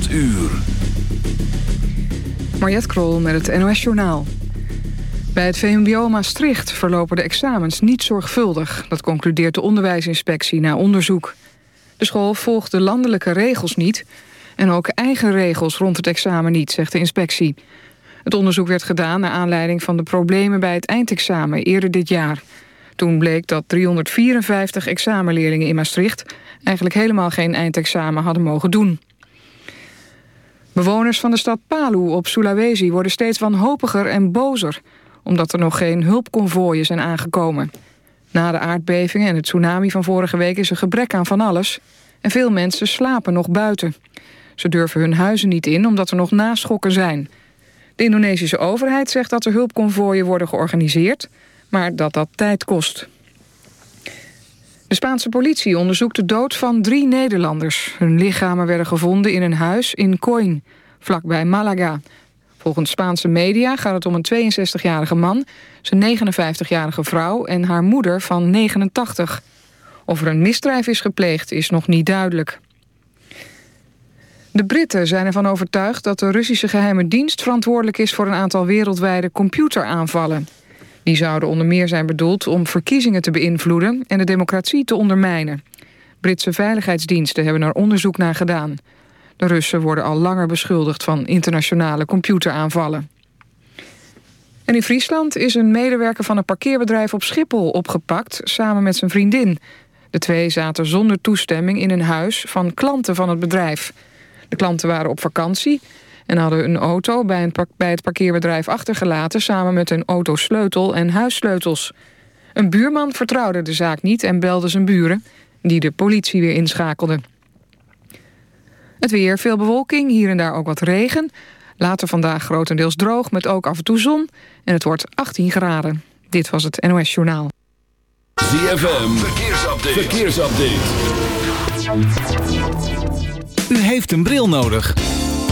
8 uur. Mariette Krol met het NOS Journaal. Bij het VMBO Maastricht verlopen de examens niet zorgvuldig. Dat concludeert de onderwijsinspectie na onderzoek. De school volgt de landelijke regels niet... en ook eigen regels rond het examen niet, zegt de inspectie. Het onderzoek werd gedaan naar aanleiding van de problemen bij het eindexamen eerder dit jaar. Toen bleek dat 354 examenleerlingen in Maastricht... eigenlijk helemaal geen eindexamen hadden mogen doen. Bewoners van de stad Palu op Sulawesi worden steeds wanhopiger en bozer... omdat er nog geen hulpconvooien zijn aangekomen. Na de aardbevingen en het tsunami van vorige week is er gebrek aan van alles... en veel mensen slapen nog buiten. Ze durven hun huizen niet in omdat er nog naschokken zijn. De Indonesische overheid zegt dat er hulpconvooien worden georganiseerd... maar dat dat tijd kost. De Spaanse politie onderzoekt de dood van drie Nederlanders. Hun lichamen werden gevonden in een huis in Coin, vlakbij Malaga. Volgens Spaanse media gaat het om een 62-jarige man... zijn 59-jarige vrouw en haar moeder van 89. Of er een misdrijf is gepleegd is nog niet duidelijk. De Britten zijn ervan overtuigd dat de Russische geheime dienst... verantwoordelijk is voor een aantal wereldwijde computeraanvallen. Die zouden onder meer zijn bedoeld om verkiezingen te beïnvloeden... en de democratie te ondermijnen. Britse veiligheidsdiensten hebben er onderzoek naar gedaan. De Russen worden al langer beschuldigd van internationale computeraanvallen. En in Friesland is een medewerker van een parkeerbedrijf op Schiphol opgepakt... samen met zijn vriendin. De twee zaten zonder toestemming in een huis van klanten van het bedrijf. De klanten waren op vakantie en hadden een auto bij, een, bij het parkeerbedrijf achtergelaten... samen met een autosleutel en huissleutels. Een buurman vertrouwde de zaak niet en belde zijn buren... die de politie weer inschakelden. Het weer, veel bewolking, hier en daar ook wat regen. Later vandaag grotendeels droog, met ook af en toe zon. En het wordt 18 graden. Dit was het NOS Journaal. ZFM, verkeersupdate. verkeersupdate. U heeft een bril nodig.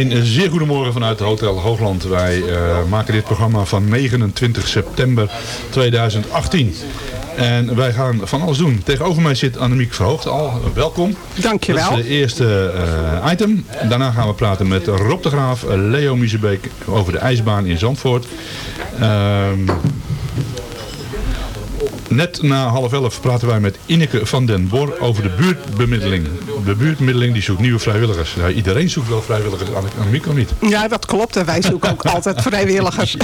Een zeer goedemorgen vanuit Hotel Hoogland. Wij eh, maken dit programma van 29 september 2018. En wij gaan van alles doen. Tegenover mij zit Annemiek Verhoogd al. Welkom. Dankjewel. Dat is de eerste eh, item. Daarna gaan we praten met Rob de Graaf, Leo Miezebeek over de ijsbaan in Zandvoort. Ehm, Net na half elf praten wij met Ineke van den Bor over de buurtbemiddeling. De buurtbemiddeling die zoekt nieuwe vrijwilligers. Ja, iedereen zoekt wel vrijwilligers, Annemiek of niet? Ja, dat klopt. En wij zoeken ook altijd vrijwilligers.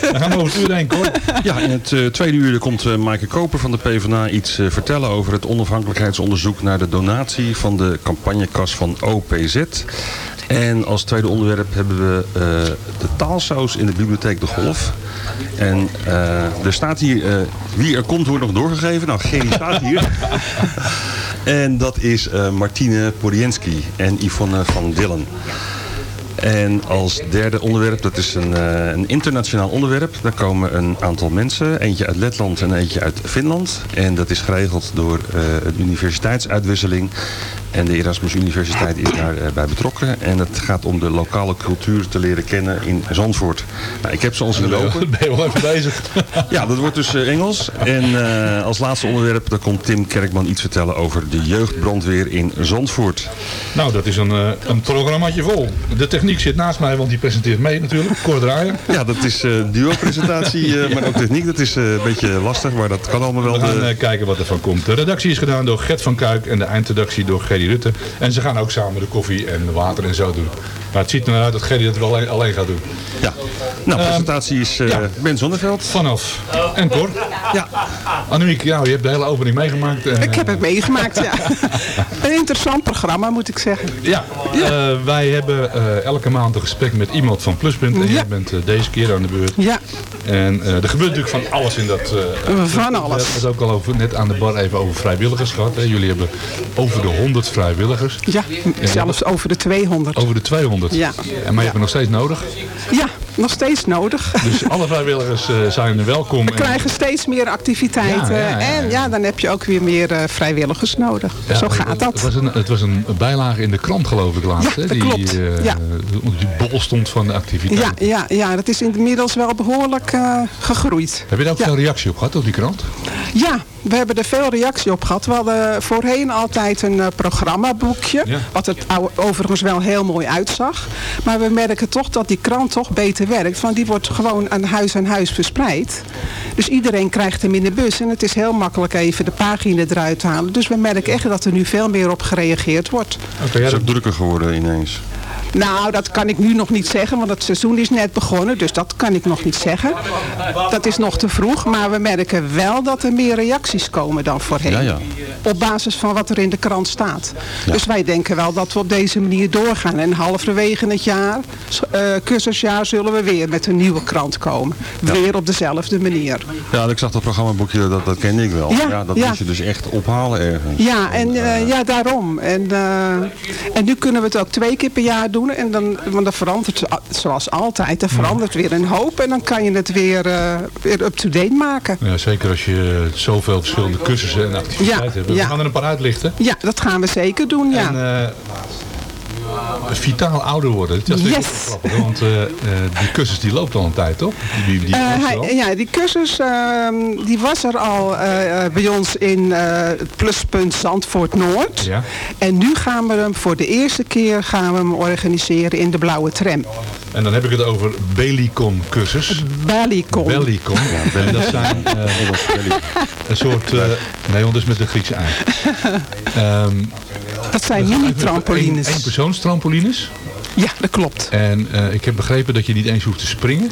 Dan gaan we over het uur heen, Cor. Ja, in het eh, tweede uur komt uh, Maaike Koper van de PvdA iets eh, vertellen over het onafhankelijkheidsonderzoek naar de donatie van de campagnekas van OPZ. En als tweede onderwerp hebben we eh, de taalsaus in de bibliotheek De Golf. En eh, er staat hier, eh, wie er komt wordt nog doorgegeven. Nou, Gerry staat hier. en dat is eh, Martine Porienski en Yvonne van Dillen. En als derde onderwerp, dat is een, eh, een internationaal onderwerp. Daar komen een aantal mensen. Eentje uit Letland en eentje uit Finland. En dat is geregeld door eh, een universiteitsuitwisseling. En de Erasmus Universiteit is daarbij bij betrokken. En het gaat om de lokale cultuur te leren kennen in Zandvoort. Nou, ik heb ze ons in lopen. Ben je wel even bezig? Ja, dat wordt dus eh, Engels. En eh, als laatste onderwerp, daar komt Tim Kerkman iets vertellen over de jeugdbrandweer in Zandvoort. Nou, dat is een, eh, een programmaatje vol. De techniek zit naast mij, want die presenteert mee natuurlijk. Cor Draaier. Ja, dat is eh duo-presentatie, eh, maar ook techniek. Dat is eh, een beetje lastig, maar dat kan allemaal wel. We gaan De... eh, kijken wat er van komt. De redactie is gedaan door Gert van Kuik en de eindredactie door Gerry En ze gaan ook samen de koffie en water en zo doen. Maar het ziet er naar uit dat Gerry het wel alleen, alleen gaat doen. Ja. Nou, presentatie is eh, ja. Ben Zonneveld. Vanaf. En Cor. Ja. Annemiek, ja, je hebt de hele opening meegemaakt. En, Ik heb het meegemaakt, ja. Een interessant programma, moet ik zeggen. Ja, eh, wij hebben eh, elke maand een gesprek met iemand van Pluspunt. En Ja. jij bent eh, deze keer aan de beurt. Ja, En eh, er gebeurt natuurlijk van alles in dat... eh, van We alles. hebben het ook al over, net aan de bar even over vrijwilligers gehad. Hè. Jullie hebben over de 100 vrijwilligers. Ja, zelfs over de 200. Over de 200. Ja. En maar je hebt nog steeds nodig. Ja, nog steeds nodig. Dus alle vrijwilligers eh, zijn welkom. We En- krijgen steeds meer activiteiten. Ja, ja. En ja, dan heb je ook weer meer eh, vrijwilligers nodig. Zo het- gaat Het dat. was, een, het was een bijlage in de krant geloof ik laatst. Ja, hè, dat die, klopt. eh, die bol stond van de activiteit. Ja, ja, ja, dat is inmiddels wel behoorlijk eh, gegroeid. Heb je daar ook veel reactie op gehad op die krant? Ja, we hebben er veel reactie op gehad. We hadden voorheen altijd een eh, programmaboekje. Ja. Wat het overigens wel heel mooi uitzag. Maar we merken toch dat die krant toch beter werkt. Want die wordt gewoon aan huis aan huis verspreid. Dus iedereen krijgt hem in de bus. En het is heel makkelijk even de pagina eruit halen. Dus we merken echt dat er nu veel meer op gereageerd wordt. Oké, Het ja, is dat- ook drukker geworden ineens. Nou, dat kan ik nu nog niet zeggen, want het seizoen is net begonnen, dus dat kan ik nog niet zeggen. Dat is nog te vroeg, maar we merken wel dat er meer reacties komen dan voorheen. Ja, ja. Op basis van wat er in de krant staat. Dus wij denken wel dat we op deze manier doorgaan. En halverwege het jaar, eh, cursusjaar, zullen we weer met een nieuwe krant komen. Weer op dezelfde manier. Ja, ik zag dat programmaboekje, dat, dat kende ik wel. Ja, dat moet je dus echt ophalen ergens. Ja, en eh, ja, daarom. En, eh, en nu kunnen we het ook twee keer per jaar doen. En dan, want dan verandert zoals altijd. Er verandert weer een hoop. En dan kan je het weer, eh, weer up-to-date maken. ja, zeker als je zoveel verschillende cursussen en activiteiten Ja, hebt. We ja. gaan er een paar uitlichten. Ja, dat gaan we zeker doen, ja. En eh, vitaal ouder worden. Dat is Yes. grappig, want eh, eh, die cursus die loopt al een tijd, toch? Die, die Eh, hij- ja, die cursus ehm, die was er al bij ons in eh, het pluspunt Zandvoort Noord. Ja. En nu gaan we hem voor de eerste keer gaan we hem organiseren in de blauwe tram. En dan heb ik het over Belicon cursus. Bellycon. Bellicon. En dat zijn eh, een soort... eh nee, want dat is met de Griekse ei. Ehm, dat zijn Eén mini-trampolines. persoonstrampolines. Ja, dat klopt. En eh, ik heb begrepen dat je niet eens hoeft te springen.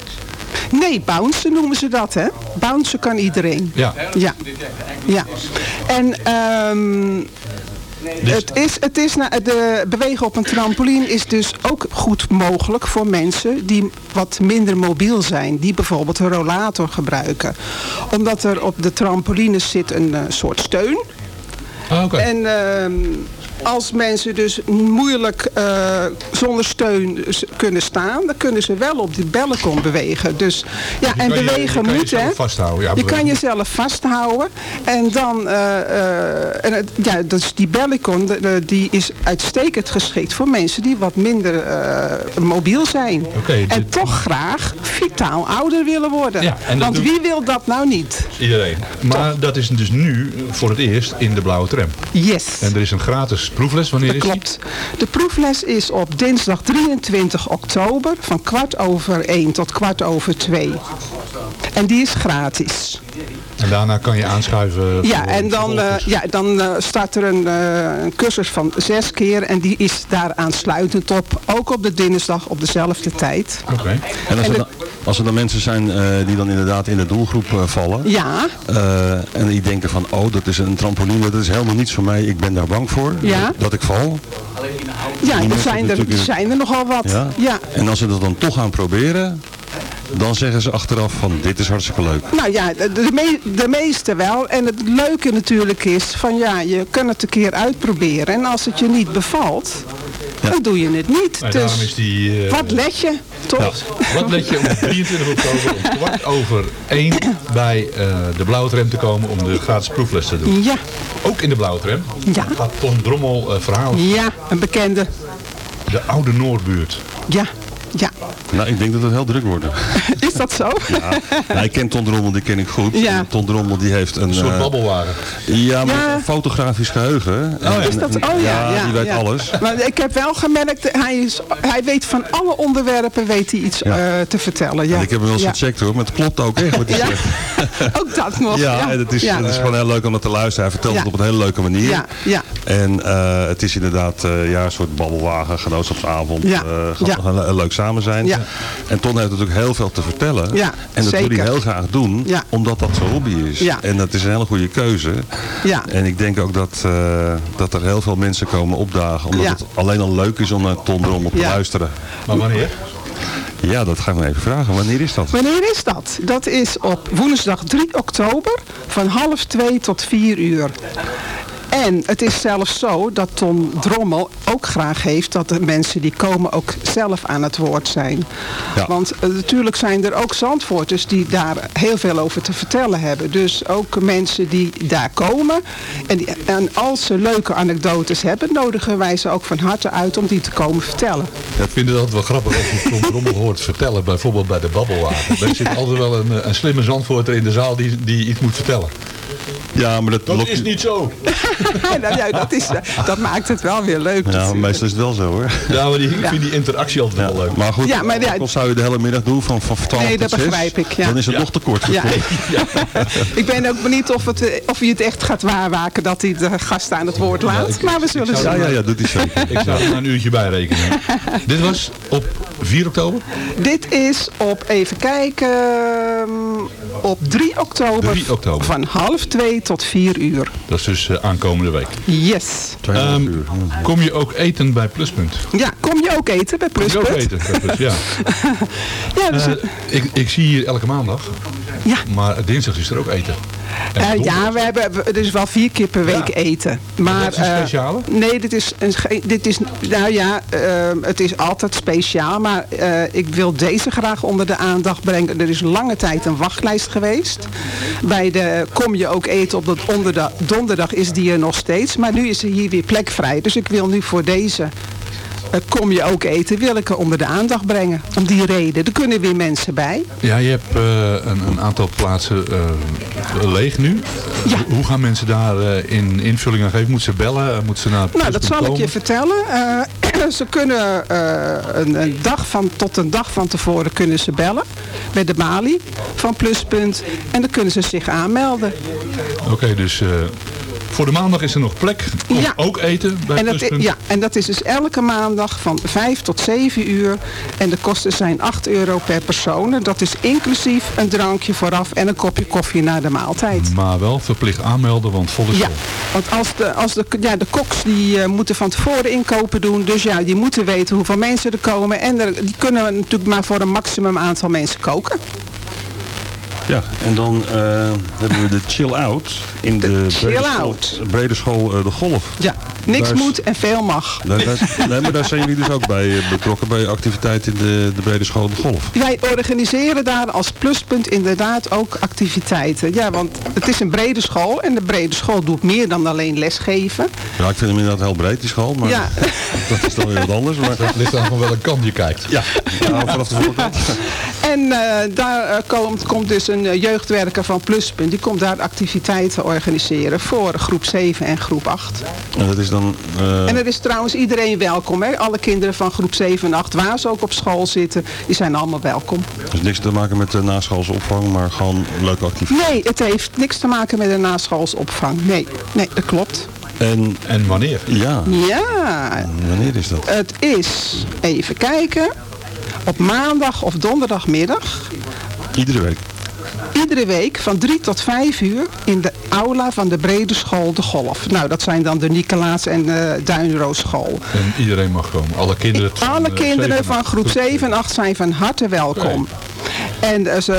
Nee, bouncen noemen ze dat, hè? Bouncen kan iedereen. Ja. Ja. ja. En ehm, Dus- het is, het is na, de bewegen op een trampoline is dus ook goed mogelijk voor mensen die wat minder mobiel zijn. Die bijvoorbeeld een rollator gebruiken. Omdat er op de trampolines zit een eh, soort steun. Ah, oké. En ehm, als mensen dus moeilijk eh, zonder steun s- kunnen staan, dan kunnen ze wel op die bellenkom bewegen. Dus ja, en kan je- je bewegen kan moet jezelf hè. vasthouden, ja, je kan bewegen. jezelf vasthouden en dan, eh, eh, en het, ja, dus die de- die is uitstekend geschikt voor mensen die wat minder mobiel zijn. En dit- toch graag vitaal ouder willen worden. Ja, Want doet- wie wil dat nou niet? Iedereen. Maar dat is dus nu voor het eerst in de blauwe tram. Yes. En er is een gratis proefles. Wanneer Dat is die? klopt. De proefles is op dinsdag 23 oktober van kwart over 1 tot kwart over 2. En die is gratis. En daarna kan je aanschuiven. Ja, en dan, eh, ja, dan eh, start er een, eh, een cursus van zes keer en die is daar aansluitend op. Ook op de dinsdag op dezelfde tijd. Oké. En als En er, dan, als er dan mensen zijn eh, die dan inderdaad in de doelgroep eh, vallen. Ja, eh, en die denken van, oh dat is een trampoline, dat is helemaal niets voor mij. Ik ben daar bang voor. Ja. Dat ik val. ja er zijn er, er zijn er nogal wat. Ja. ja. En als ze dat dan toch gaan proberen, dan zeggen ze achteraf van, dit is hartstikke leuk. Nou ja, de, de, me- de meeste wel. En het leuke natuurlijk is van ja, je kan het een keer uitproberen. En als het je niet bevalt, dan doe je het niet. Maar daarom is Dus die... eh, wat let je, toch? Ja, wat let je om 23 oktober om kwart over 1 bij eh, de blauwe tram te komen om de gratis proefles te doen? Ja, Ook in de blauwe tram Ja. gaat Ton Drommel eh, verhalen. ja, een bekende. De oude Noordbuurt. Ja, ja. Nou, ik denk dat het heel druk wordt. Is dat zo? Ja. Nou, ik ken Ton Drommel, die ken ik goed. Ja. Ton Drommel die heeft een... Een soort eh, babbelwagen. Ja, maar Ja. een fotografisch geheugen. En- Is dat, oh ja, ja, die weet ja. alles. Maar ik heb wel gemerkt, hij, is, hij weet van alle onderwerpen weet hij iets Ja. eh, te vertellen. Ja. En ik heb hem wel eens ja. gecheckt hoor, maar het klopt ook echt wat hij Ja. zegt. Ook dat nog. Ja, en het is, ja. het is gewoon heel leuk om dat te luisteren. Hij vertelt Ja. het op een hele leuke manier. Ja, ja. En eh, het is inderdaad eh, ja, een soort babbelwagen, genootschapsavond. Ja, ja. heel leuk samen zijn. Ja. En Ton heeft natuurlijk heel veel te vertellen. Ja, en dat wil zeker. hij heel graag doen, Ja. omdat dat zijn hobby is. Ja. En dat is een hele goede keuze. Ja. En ik denk ook dat, eh, dat er heel veel mensen komen opdagen. Omdat Ja. het alleen al leuk is om naar Ton Drommel te Ja. luisteren. Maar wanneer? Ja, dat ga ik me even vragen. Wanneer is dat? Wanneer is dat? Dat is op woensdag 3 oktober van half 2 tot 4 uur. En het is zelfs zo dat Ton Drommel ook graag heeft dat de mensen die komen ook zelf aan het woord zijn. Ja. Want eh, natuurlijk zijn er ook zandvoorters die daar heel veel over te vertellen hebben. Dus ook mensen die daar komen. En, die, en als ze leuke anekdotes hebben, nodigen wij ze ook van harte uit om die te komen vertellen. Ja, ik vind het altijd wel grappig als je Tom Drommel hoort vertellen. Bijvoorbeeld bij de babbelwagen. Er zit altijd wel een, een slimme zandvoorter in de zaal die, die iets moet vertellen. Ja, maar dat, Dat lokt- is niet zo. nou, ja, dat, is, dat maakt het wel weer leuk. Ja, meestal is het wel zo hoor. Ja, maar die, ik vind die interactie altijd Ja, wel leuk. maar goed, Ja, maar ja, zou je de hele middag doen van, van 12 Nee, tot dat 6, begrijp ik, ja. dan is het Ja. nog te kort. Ik ben ook benieuwd of, het, eh, of hij het echt gaat waarwaken dat hij de gasten aan het woord laat. ik- maar we zullen zien. Ja, ja, ja, doet hij zeker. Ik zou er een uurtje bij rekenen. Dit was op 4 oktober. Dit is op, even kijken, op 3 oktober, 3 oktober. van half 2 tot 4 uur. Dat is dus eh, aankomende week. Yes. Uur. kom je ook eten bij Pluspunt? Ja, kom je ook eten bij Kom je ook Pluspunt? eten bij Pluspunt, ja. Ja, dus, Eh, ik, ik zie hier elke maandag. Ja. Maar dinsdag is er ook eten. En Eh, ja, we hebben dus wel vier keer per week Ja. eten. Maar, dat is een eh, speciale? nee, dit is, een, dit is, nou ja, eh, het is altijd speciaal. Maar eh, ik wil deze graag onder de aandacht brengen. Er is lange tijd een wachtlijst geweest. Bij de Kom je ook eten op dat onderda- donderdag is die er nog steeds. Maar nu is er hier weer plek vrij. Dus ik wil nu voor deze Kom je ook eten, wil ik er onder de aandacht brengen. Om die reden. Er kunnen weer mensen bij. Ja, je hebt eh, een, een aantal plaatsen eh, leeg nu. Eh, Ja. Hoe gaan mensen daar eh, in invulling aan geven? Moeten ze bellen? Eh, Moeten ze naar Nou, dat zal ik je vertellen. Eh, ze kunnen eh, een, een dag van, tot een dag van tevoren kunnen ze bellen bij de balie van Pluspunt. En dan kunnen ze zich aanmelden. Oké, dus eh, voor de maandag is er nog plek. Kom Ja. ook eten bij En dat, ja, en dat is dus elke maandag van 5 tot 7 uur. En de kosten zijn 8 euro per persoon. Dat is inclusief een drankje vooraf en een kopje koffie na de maaltijd. Maar wel verplicht aanmelden, want vol is Ja, want als de, als de, ja, de koks die eh, moeten van tevoren inkopen doen. Dus ja, die moeten weten hoeveel mensen er komen. En er, die kunnen natuurlijk maar voor een maximum aantal mensen koken. Ja, en dan eh, hebben we de Chill Out in de, Chill brede school- Out. brede school eh, De Golf. Ja, niks is- moet en veel mag. Daar, daar- nee, maar daar zijn jullie dus ook bij eh, betrokken, bij activiteiten in de, de brede school De Golf. Wij organiseren daar als pluspunt inderdaad ook activiteiten. Ja, want het is een brede school en de brede school doet meer dan alleen lesgeven. Ja, ik vind hem inderdaad heel breed, die school, maar Ja. dat is dan weer wat anders. Maar, Het ligt aan van welke kant je kijkt. ja, ja, vanaf de voorkant. En eh, daar eh, komt, komt dus een jeugdwerker van Pluspunt. Die komt daar activiteiten organiseren voor groep 7 en groep 8. En dat is dan... eh, En er is trouwens iedereen welkom. Hè? Alle kinderen van groep 7 en 8, waar ze ook op school zitten, die zijn allemaal welkom. dus niks te maken met de naschoolse opvang, maar gewoon leuke activiteiten. Nee, het heeft niks te maken met een naschoolsopvang. Nee, nee, dat klopt. En En wanneer? ja, Ja, wanneer is dat? het is, even kijken, op maandag of donderdagmiddag. Iedere week. Iedere week van 3 tot 5 uur in de aula van de Brede School De Golf. Nou, dat zijn dan de Nicolaas en de Duinroos School. En iedereen mag komen. Alle kinderen. van, Alle eh, kinderen van groep 7 en 8 zijn van harte welkom. En eh, ze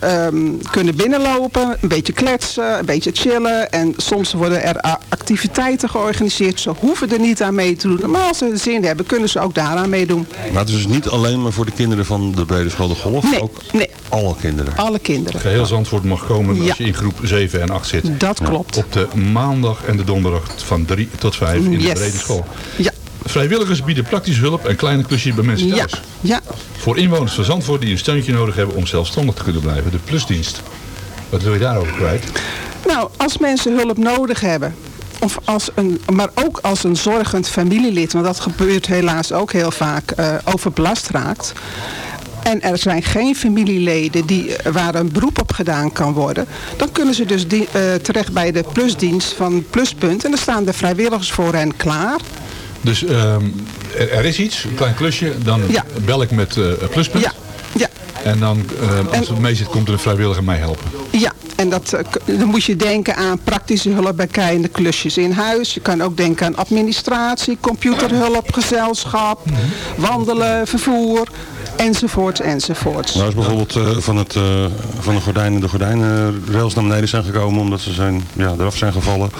ehm, kunnen binnenlopen, een beetje kletsen, een beetje chillen. En soms worden er a- activiteiten georganiseerd. Ze hoeven er niet aan mee te doen. Maar als ze zin hebben, kunnen ze ook daaraan meedoen. Maar het is dus niet alleen maar voor de kinderen van de brede school De Golf, Nee, ook nee. alle kinderen. Alle kinderen. Geheel Zandvoort mag komen Ja. als je in groep 7 en 8 zit. Dat klopt. Op de maandag en de donderdag van 3 tot 5 in de brede school. Ja, Vrijwilligers bieden praktische hulp en kleine klusjes bij mensen ja, thuis. ja. Voor inwoners van Zandvoort die een steuntje nodig hebben om zelfstandig te kunnen blijven. De plusdienst. Wat wil je daarover kwijt? Nou, als mensen hulp nodig hebben, of als een, maar ook als een zorgend familielid, want dat gebeurt helaas ook heel vaak, eh, overbelast raakt. En er zijn geen familieleden die, eh, waar een beroep op gedaan kan worden. Dan kunnen ze dus die, eh, terecht bij de plusdienst van Pluspunt. En dan staan de vrijwilligers voor hen klaar. Dus ehm, er, er is iets, een klein klusje. Dan Ja. bel ik met eh, Pluspunt. Ja, ja, En dan, ehm, als het mee zit, komt er een vrijwilliger mij helpen. ja. En dat, eh, dan moet je denken aan praktische hulp bij kleine klusjes in huis. Je kan ook denken aan administratie, computerhulp, gezelschap, wandelen, vervoer, enzovoort, enzovoort. Nou is bijvoorbeeld eh, van, het, eh, van de gordijnen de gordijnenrails naar beneden zijn gekomen omdat ze zijn, ja, eraf zijn gevallen.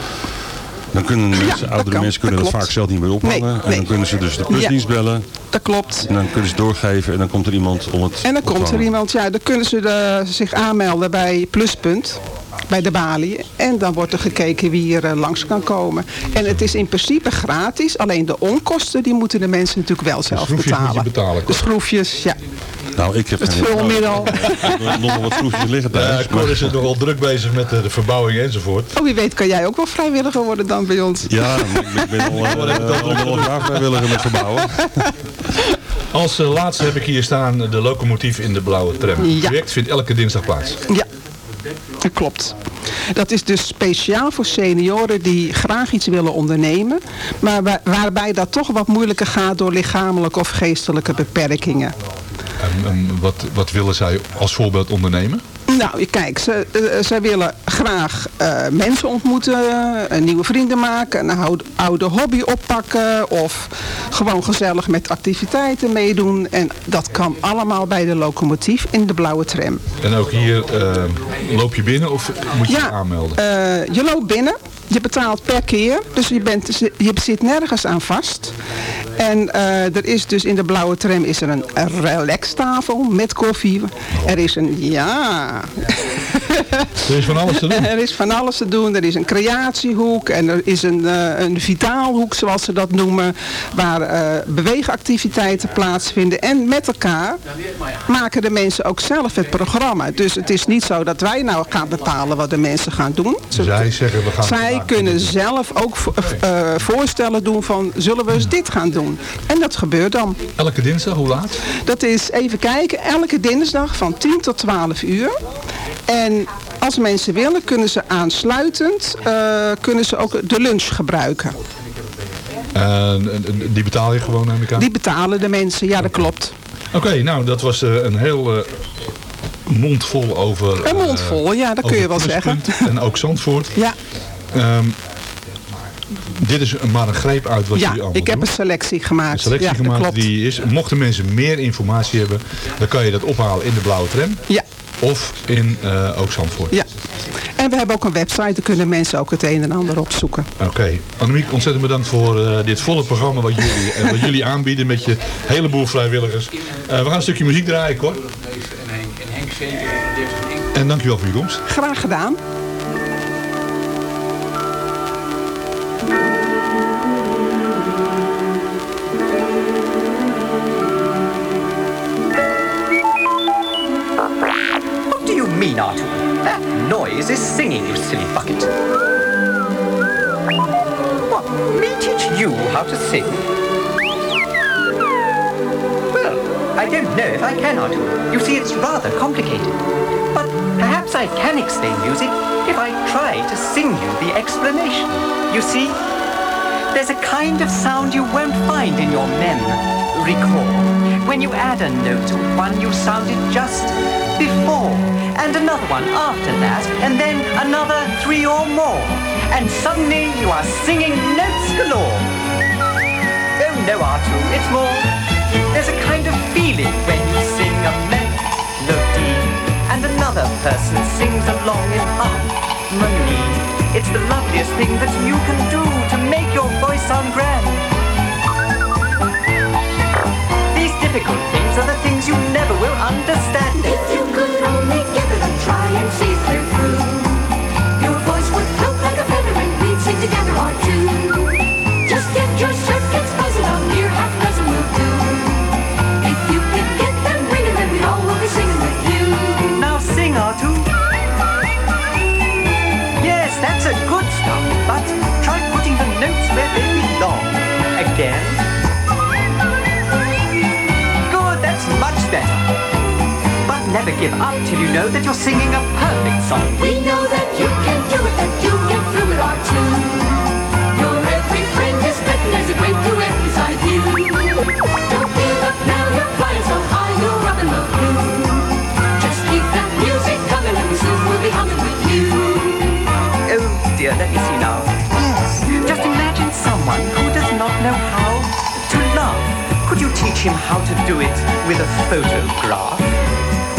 Dan kunnen mensen, oudere kan, mensen kunnen dat vaak zelf niet meer ophangen. Nee, En nee. dan kunnen ze dus de plusdienst bellen. Dat klopt. En dan kunnen ze doorgeven en dan komt er iemand om het En dan komt er iemand, ja, dan kunnen ze de- zich aanmelden bij Pluspunt, bij de balie. En dan wordt er gekeken wie hier eh, langs kan komen. En het is in principe gratis, alleen de onkosten die moeten de mensen natuurlijk wel zelf schroefjes moet je betalen. betalen, De Cor. schroefjes, ja. Nou, ik heb Het vulmiddel. Ik heb nog wel wat schroefjes liggen Ja, thuis. Cor maar- is er nogal druk bezig met de, de verbouwing enzovoort. Oh, wie weet kan jij ook wel vrijwilliger worden dan bij ons. Ja, ik ben al, eh, half jaar vrijwilliger met verbouwen. Als eh, laatste heb ik hier staan de locomotief in de blauwe tram. Het Ja. project vindt elke dinsdag plaats. Ja, dat klopt. Dat is dus speciaal voor senioren die graag iets willen ondernemen, maar wa- waarbij dat toch wat moeilijker gaat door lichamelijke of geestelijke beperkingen. En, en wat, wat willen zij als voorbeeld ondernemen? Nou, kijk, ze, eh, zij willen graag eh, mensen ontmoeten, eh, nieuwe vrienden maken, een oude, oude hobby oppakken of gewoon gezellig met activiteiten meedoen. En dat kan allemaal bij de locomotief in de blauwe tram. En ook hier loop je binnen of moet je je Ja, aanmelden? eh, je loopt binnen, je betaalt per keer, dus je, bent, je zit nergens aan vast. En eh, er is dus in de blauwe tram is er een relaxtafel met koffie. Er is een, ja, er is van alles te doen. er is van alles te doen. Er is een creatiehoek en er is een, eh, een vitaalhoek, zoals ze dat noemen, waar eh, beweegactiviteiten plaatsvinden. En met elkaar maken de mensen ook zelf het programma. Dus het is niet zo dat wij nou gaan bepalen wat de mensen gaan doen. Zij zeggen we gaan zij kunnen zelf ook eh, voorstellen doen van zullen we eens dit gaan doen. En dat gebeurt dan. Elke dinsdag, hoe laat? Dat is, even kijken, elke dinsdag van 10 tot 12 uur. En als mensen willen, kunnen ze aansluitend eh, kunnen ze ook de lunch gebruiken. En, en, en die betaal je gewoon neem ik aan? Die betalen de mensen, ja dat klopt. Oké, nou dat was eh, een heel eh, mond vol over... Een mond eh, vol, ja, dat kun je wel zeggen. En ook Zandvoort. Ja, Ehm, dit is maar een greep uit wat ja jullie allemaal ik heb doen. een selectie gemaakt. Een selectie ja, gemaakt klopt. die is. Mochten mensen meer informatie hebben, dan kan je dat ophalen in de blauwe tram. Ja, of in eh, ook Zandvoort. Ja. En we hebben ook een website, daar kunnen mensen ook het een en ander opzoeken. Oké. Annemiek, ontzettend bedankt voor eh, dit volle programma wat jullie, eh, wat jullie aanbieden met je heleboel vrijwilligers. Eh, we gaan een stukje muziek draaien, Cor. En dankjewel voor je komst. Graag gedaan. Mean, Artu? That noise is singing, you silly bucket. What, me teach you how to sing? Well, I don't know if I can, Artu. You see, it's rather complicated. But perhaps I can explain music if I try to sing you the explanation. You see, there's a kind of sound you won't find in your mem. Recall. When you add a note to one you sounded just before, and another one after that, and then another three or more, and suddenly you are singing notes galore. Oh no, Artu, it's more. There's a kind of feeling when you sing a melody, and another person sings along in harmony. It's the loveliest thing that you can do to make your voice sound grand. These difficult things are the things you never will understand. If you could only give it a try and see through, never give up till you know that you're singing a perfect song. We know that you can do it, that you get through it all too. Your every friend is better, there's a great duet beside you. Don't give up now, you're flying so high, you're up in the blue. Just keep that music coming and soon we'll be humming with you. Oh dear, let me see now. Yes. Just imagine someone who does not know how to love. Could you teach him how to do it with a photograph?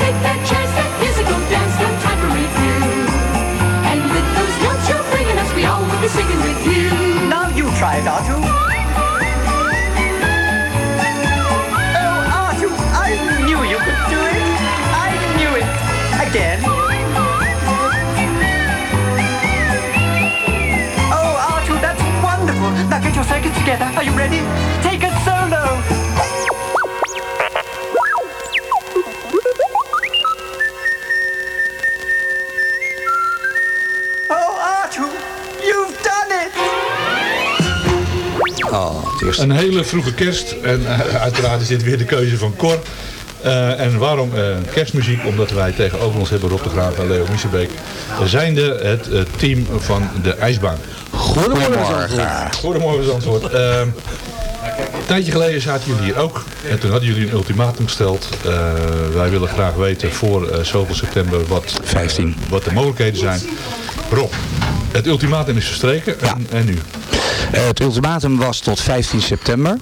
take that chance, that musical dance, review. And with those notes you're bringing us, we all will be singing with you. Now you try it. Oh, I knew you could do it. I knew it. Again. Oh, that's wonderful. Now get your circuits together. Are you ready? Take a solo. Een hele vroege kerst. En eh, uiteraard is dit weer de keuze van Cor. Eh, en waarom eh, kerstmuziek? Omdat wij tegenover ons hebben Rob de Graaf en Leo Miesebeek. Zijnde het team van de ijsbaan. Goedemorgen. Goedemorgen. Ehm, een tijdje geleden zaten jullie hier ook. En toen hadden jullie een ultimatum gesteld. Eh, wij willen graag weten voor eh, zoveel september wat, 15. wat de mogelijkheden zijn. Rob, het ultimatum is verstreken. En, en nu? Eh, het ultimatum was tot 15 september.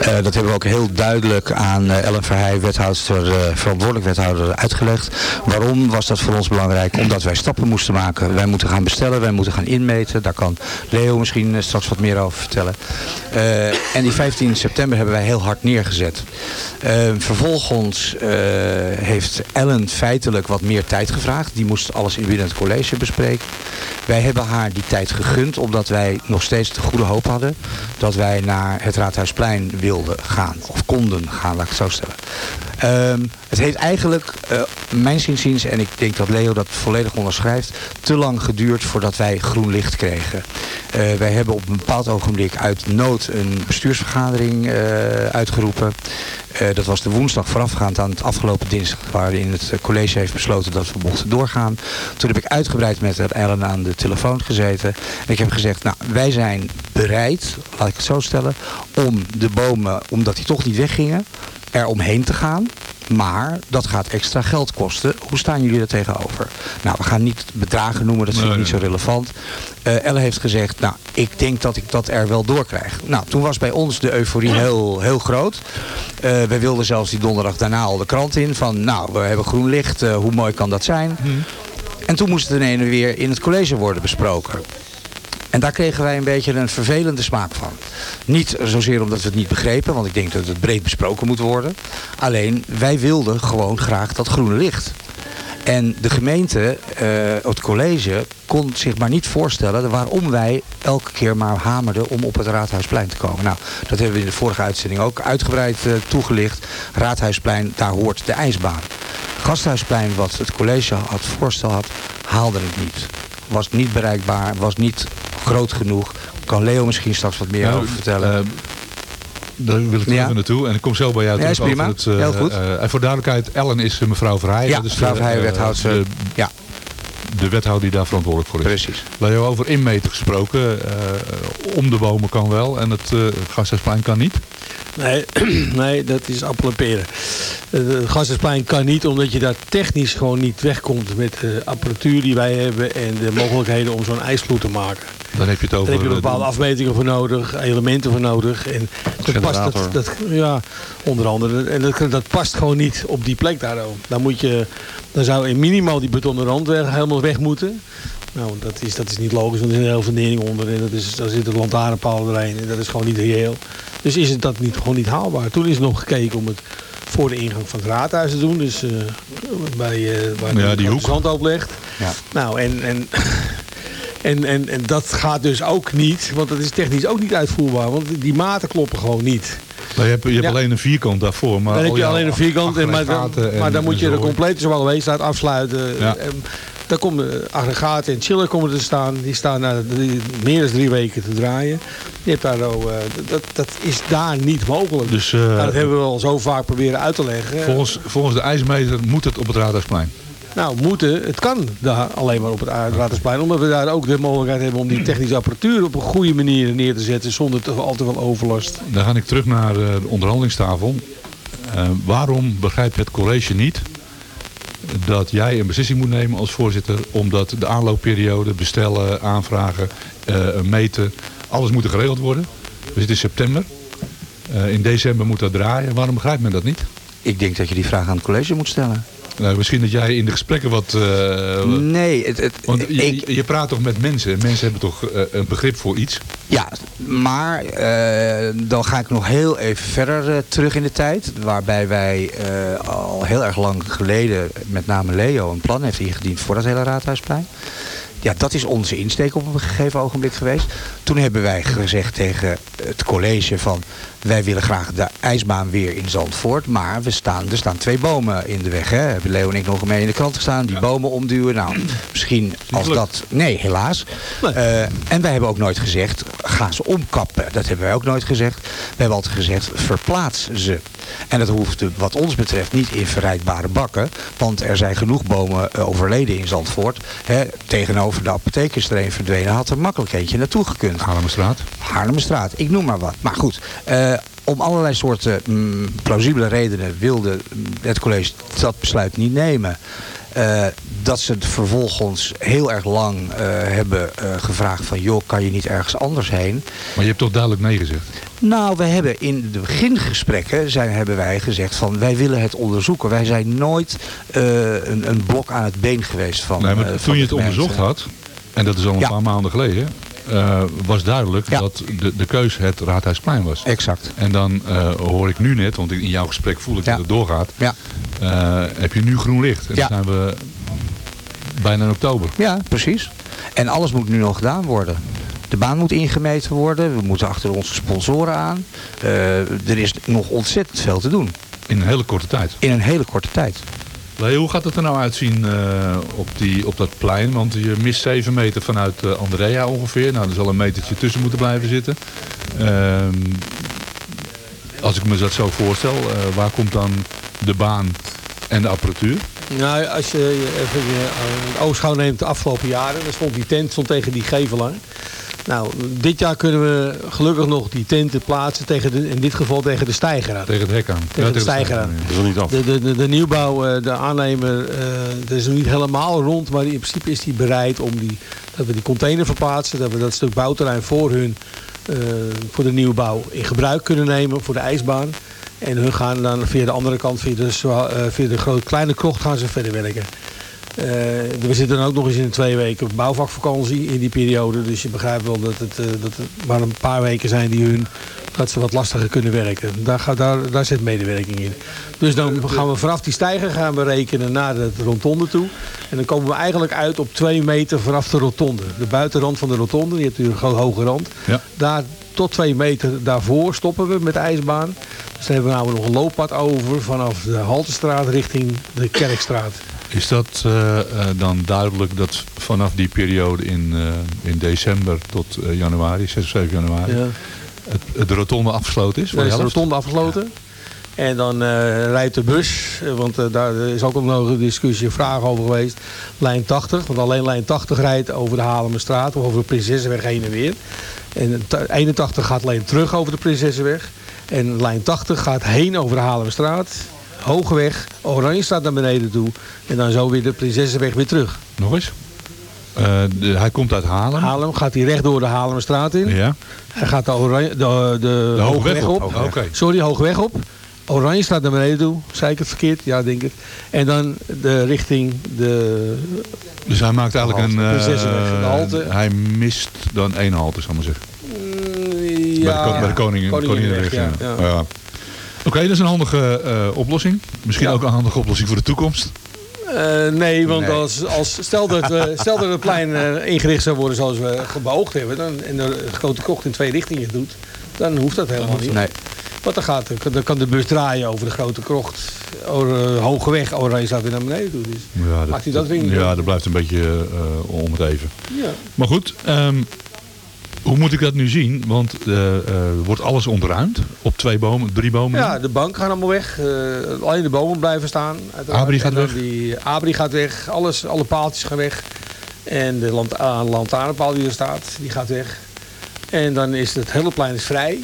Eh, dat hebben we ook heel duidelijk aan eh, Ellen Verheij, wethoudster, eh, verantwoordelijk wethouder, uitgelegd. Waarom was dat voor ons belangrijk? Omdat wij stappen moesten maken. Wij moeten gaan bestellen, wij moeten gaan inmeten. Daar kan Leo misschien straks wat meer over vertellen. En die 15 september hebben wij heel hard neergezet. Vervolgens heeft Ellen feitelijk wat meer tijd gevraagd. Die moest alles in binnen het college bespreken. Wij hebben haar die tijd gegund omdat wij nog steeds de goede hoop hadden dat wij naar het Raadhuisplein wilden gaan. Of konden gaan, laat ik het zo stellen. Ehm, het heeft eigenlijk, eh mijn zinziens, en ik denk dat Leo dat volledig onderschrijft, te lang geduurd voordat wij groen licht kregen. Eh, wij hebben op een bepaald ogenblik uit nood een bestuursvergadering eh, uitgeroepen. Dat was de woensdag voorafgaand aan het afgelopen dinsdag, waarin het college heeft besloten dat we mochten doorgaan. Toen heb ik uitgebreid met Ellen aan de telefoon gezeten. En ik heb gezegd, nou, wij zijn bereid, laat ik het zo stellen, om de bomen, omdat die toch niet weggingen, er omheen te gaan. Maar dat gaat extra geld kosten. Hoe staan jullie er tegenover? Nou, we gaan niet bedragen noemen, dat vind ik Nee, niet zo relevant. Eh Elle heeft gezegd, nou, ik denk dat ik dat er wel doorkrijg. Nou, toen was bij ons de euforie heel, heel groot. Eh wij wilden zelfs die donderdag daarna al de krant in. Van, nou, we hebben groen licht, eh, hoe mooi kan dat zijn? En toen moest het in ene weer in het college worden besproken. En daar kregen wij een beetje een vervelende smaak van. Niet zozeer omdat we het niet begrepen, want ik denk dat het breed besproken moet worden. Alleen, wij wilden gewoon graag dat groene licht. En de gemeente, eh, het college, kon zich maar niet voorstellen waarom wij elke keer maar hamerden om op het Raadhuisplein te komen. Nou, dat hebben we in de vorige uitzending ook uitgebreid eh, toegelicht. Raadhuisplein, daar hoort de ijsbaan. Gasthuisplein, wat het college had voorstel had, haalde het niet. Was niet bereikbaar, was niet groot genoeg. Kan Leo misschien straks wat meer Nou, over vertellen? eh, Daar wil ik Ja. naartoe. En ik kom zo bij jou Ja, terug is prima. over het... eh, Heel goed. eh, en voor duidelijkheid, Ellen is mevrouw Verheijen. Ja, dus mevrouw Verheijen, eh, wethoudster. De, Ja. de wethouder die daar verantwoordelijk voor is. Precies. Leo, over inmeten gesproken. om de bomen kan wel en het Gasthuisplein kan niet. Nee, nee, dat is appel en peren. Eh, Het Gasthuisplein kan niet omdat je daar technisch gewoon niet wegkomt met de apparatuur die wij hebben en de mogelijkheden om zo'n ijsvloed te maken. Dan heb je het over... Daar heb je eh, bepaalde afmetingen voor nodig, elementen voor nodig. En dat past, dat, ja, onder andere. En dat, dat past gewoon niet op die plek daar. ook. Dan, moet je, dan zou in minimaal die betonnen rand helemaal weg moeten. Nou, dat is, dat is niet logisch, want er een hele fundering onder. En dat is, daar zitten lantaarnpalen doorheen. En dat is gewoon niet reëel. Dus is het dat niet, gewoon niet haalbaar. Toen is nog gekeken om het voor de ingang van het raadhuis te doen. Dus eh, bij, eh waar Ja, de die hoek. zand op ligt. Ja. Nou, en, en, en, en, en dat gaat dus ook niet. Want dat is technisch ook niet uitvoerbaar. Want die maten kloppen gewoon niet. Nou, je hebt, je hebt Ja. alleen een vierkant daarvoor. Maar dan heb al je alleen een vierkant. En, maar dan, maar moet je de complete zowel weestraat afsluiten. Ja. En daar komen aggregaten en chiller komen te staan. Die staan na drie- meer dan drie weken te draaien. Je hebt daar nou, eh, dat, dat is daar niet mogelijk. Dus eh, Nou, dat hebben we al zo vaak proberen uit te leggen. volgens, volgens de ijsmeter moet het op het Raadhuisplein. Nou, moeten, het kan daar alleen maar op het Raadhuisplein. Omdat we daar ook de mogelijkheid hebben om die technische apparatuur op een goede manier neer te zetten. Zonder te, al te veel overlast. Dan ga ik terug naar eh, de onderhandelingstafel. Eh, waarom begrijpt het college niet dat jij een beslissing moet nemen als voorzitter... omdat de aanloopperiode, bestellen, aanvragen, eh, meten... alles moet er geregeld worden. We zitten in september. Eh, in december moet dat draaien. Waarom begrijpt men dat niet? Ik denk dat je die vraag aan het college moet stellen. Nou, misschien dat jij in de gesprekken wat... eh, Nee, het, het, want je, ik, je praat toch met mensen. En mensen hebben toch eh, een begrip voor iets. Ja, maar eh, dan ga ik nog heel even verder terug in de tijd. Waarbij wij al heel erg lang geleden, met name Leo, een plan heeft ingediend voor dat hele Raadhuisplein. Ja, dat is onze insteek op een gegeven ogenblik geweest. Toen hebben wij gezegd tegen het college van... wij willen graag de ijsbaan weer in Zandvoort... maar we staan, er staan twee bomen in de weg. Hè? Hebben Leo en ik nog mee in de krant gestaan. Die bomen omduwen. Nou, misschien als dat... Nee, helaas. Eh, en wij hebben ook nooit gezegd... ga ze omkappen. Dat hebben wij ook nooit gezegd. We hebben altijd gezegd... verplaats ze. En dat hoeft wat ons betreft niet in verrijdbare bakken. Want er zijn genoeg bomen eh, overleden in Zandvoort. Hè, tegenover de apotheek is er een verdwenen. Had er makkelijk eentje naartoe gekund. Haarlemmerstraat. Haarlemmerstraat, ik noem maar wat. Maar goed, eh, om allerlei soorten mm, plausibele redenen wilde het college dat besluit niet nemen. Eh, dat ze het vervolgens heel erg lang eh, hebben eh, gevraagd van... joh, kan je niet ergens anders heen? Maar je hebt toch duidelijk nee gezegd. Nou, we hebben in de begingesprekken zijn, hebben wij gezegd van wij willen het onderzoeken. Wij zijn nooit een, een blok aan het been geweest van Nee, maar toen je het onderzocht had, en dat is al een Ja. paar maanden geleden, eh, was duidelijk Ja. dat de, de keus het Raadhuisplein was. Exact. En dan eh, hoor ik nu net, want in jouw gesprek voel ik Ja. dat het doorgaat, Ja. eh, heb je nu groen licht. En Ja. dan zijn we bijna in oktober. Ja, precies. En alles moet nu nog gedaan worden. De baan moet ingemeten worden. We moeten achter onze sponsoren aan. Er is nog ontzettend veel te doen. In een hele korte tijd. In een hele korte tijd. Hoe gaat het er nou uitzien eh, op, die, op dat plein? Want je mist 7 meter vanuit eh, Andrea ongeveer. Nou, er zal een metertje tussen moeten blijven zitten. Ehm, als ik me dat zo voorstel, eh, waar komt dan de baan en de apparatuur? Nou, als je even oogschouw neemt de afgelopen jaren, dan stond die tent stond tegen die gevel aan. Nou, dit jaar kunnen we gelukkig nog die tenten plaatsen tegen de, in dit geval tegen de stijger aan. Tegen het hek aan. Tegen de aan. Dat is nog niet af. De, de, de, nieuwbouw, eh, de aannemer, eh, dat is nog niet helemaal rond, maar in principe is hij bereid om die, dat we die container verplaatsen, dat we dat stuk bouwterrein voor hun, eh, voor de nieuwbouw in gebruik kunnen nemen voor de ijsbaan. En hun gaan dan via de andere kant, via de, via de grote, kleine krocht gaan ze verder werken. Eh, we zitten dan ook nog eens in twee weken bouwvakvakantie in die periode. Dus je begrijpt wel dat het, eh, dat het maar een paar weken zijn die hun dat ze wat lastiger kunnen werken. Daar, gaat, daar, daar zit medewerking in. Dus dan gaan we vanaf die stijger gaan we rekenen naar de rotonde toe. En dan komen we eigenlijk uit op twee meter vanaf de rotonde. De buitenrand van de rotonde, die heeft natuurlijk een hoge rand. Ja. Daar tot twee meter daarvoor stoppen we met de ijsbaan. Dus dan hebben we nou nog een looppad over vanaf de Haltestraat richting de Kerkstraat. Is dat eh, eh, dan duidelijk dat vanaf die periode in, eh, in december tot januari, 6 of 7 januari, Ja. het, het rotonde afgesloten is? Dan de is de helft? rotonde afgesloten. En dan rijdt de bus, want daar is ook nog een discussie, een vraag over geweest. Lijn 80, want alleen lijn 80 rijdt over de Halemerstraat of over de Prinsessenweg heen en weer. En ta- 81 gaat alleen terug over de Prinsessenweg. En lijn 80 gaat heen over de Halemerstraat, Hogeweg, Oranjestraat naar beneden toe. En dan zo weer de Prinsessenweg weer terug. Nog eens? Eh, de- hij komt uit Haarlem. Haarlem gaat hij recht door de Halemerstraat in. Ja. Hij gaat de, oranje, de, de, De Hoogweg op. op. Oké. Sorry, Hoogweg op. Oranje staat naar beneden toe. Zei ik het verkeerd? Ja, denk ik. En dan de richting de... Dus hij maakt eigenlijk een... Eh, halte. hij mist dan één halte, zal ik maar zeggen. ja, bij, de, bij de koning, Koninginweg, koninginweg, ja, ja. ja. Ja. Oké, dat is een handige eh, oplossing. Misschien ook een handige oplossing voor de toekomst. Eh, nee, want Nee. Als, als, stel, dat we, stel dat het plein eh, ingericht zou worden zoals we geboogd hebben... Dan, en de grote krocht in twee richtingen doet... dan hoeft dat helemaal niet. Nee. Want dan, gaat, dan kan de bus draaien over de grote krocht. Over, uh, hoge weg, oranje staat weer naar beneden toe. Dus Ja, maakt hij dat ring. Ja, dat blijft een beetje eh, om het even. Ja. Maar goed, ehm, hoe moet ik dat nu zien? Want eh, eh, wordt alles ontruimd op twee bomen, drie bomen? Ja, de bank gaat allemaal weg. Eh, alleen de bomen blijven staan. uiteraard. Abri gaat weg. Die, Abri gaat weg. Alles, alle paaltjes gaan weg. En de lant lantaarnpaal die er staat, die gaat weg. En dan is het hele plein is vrij.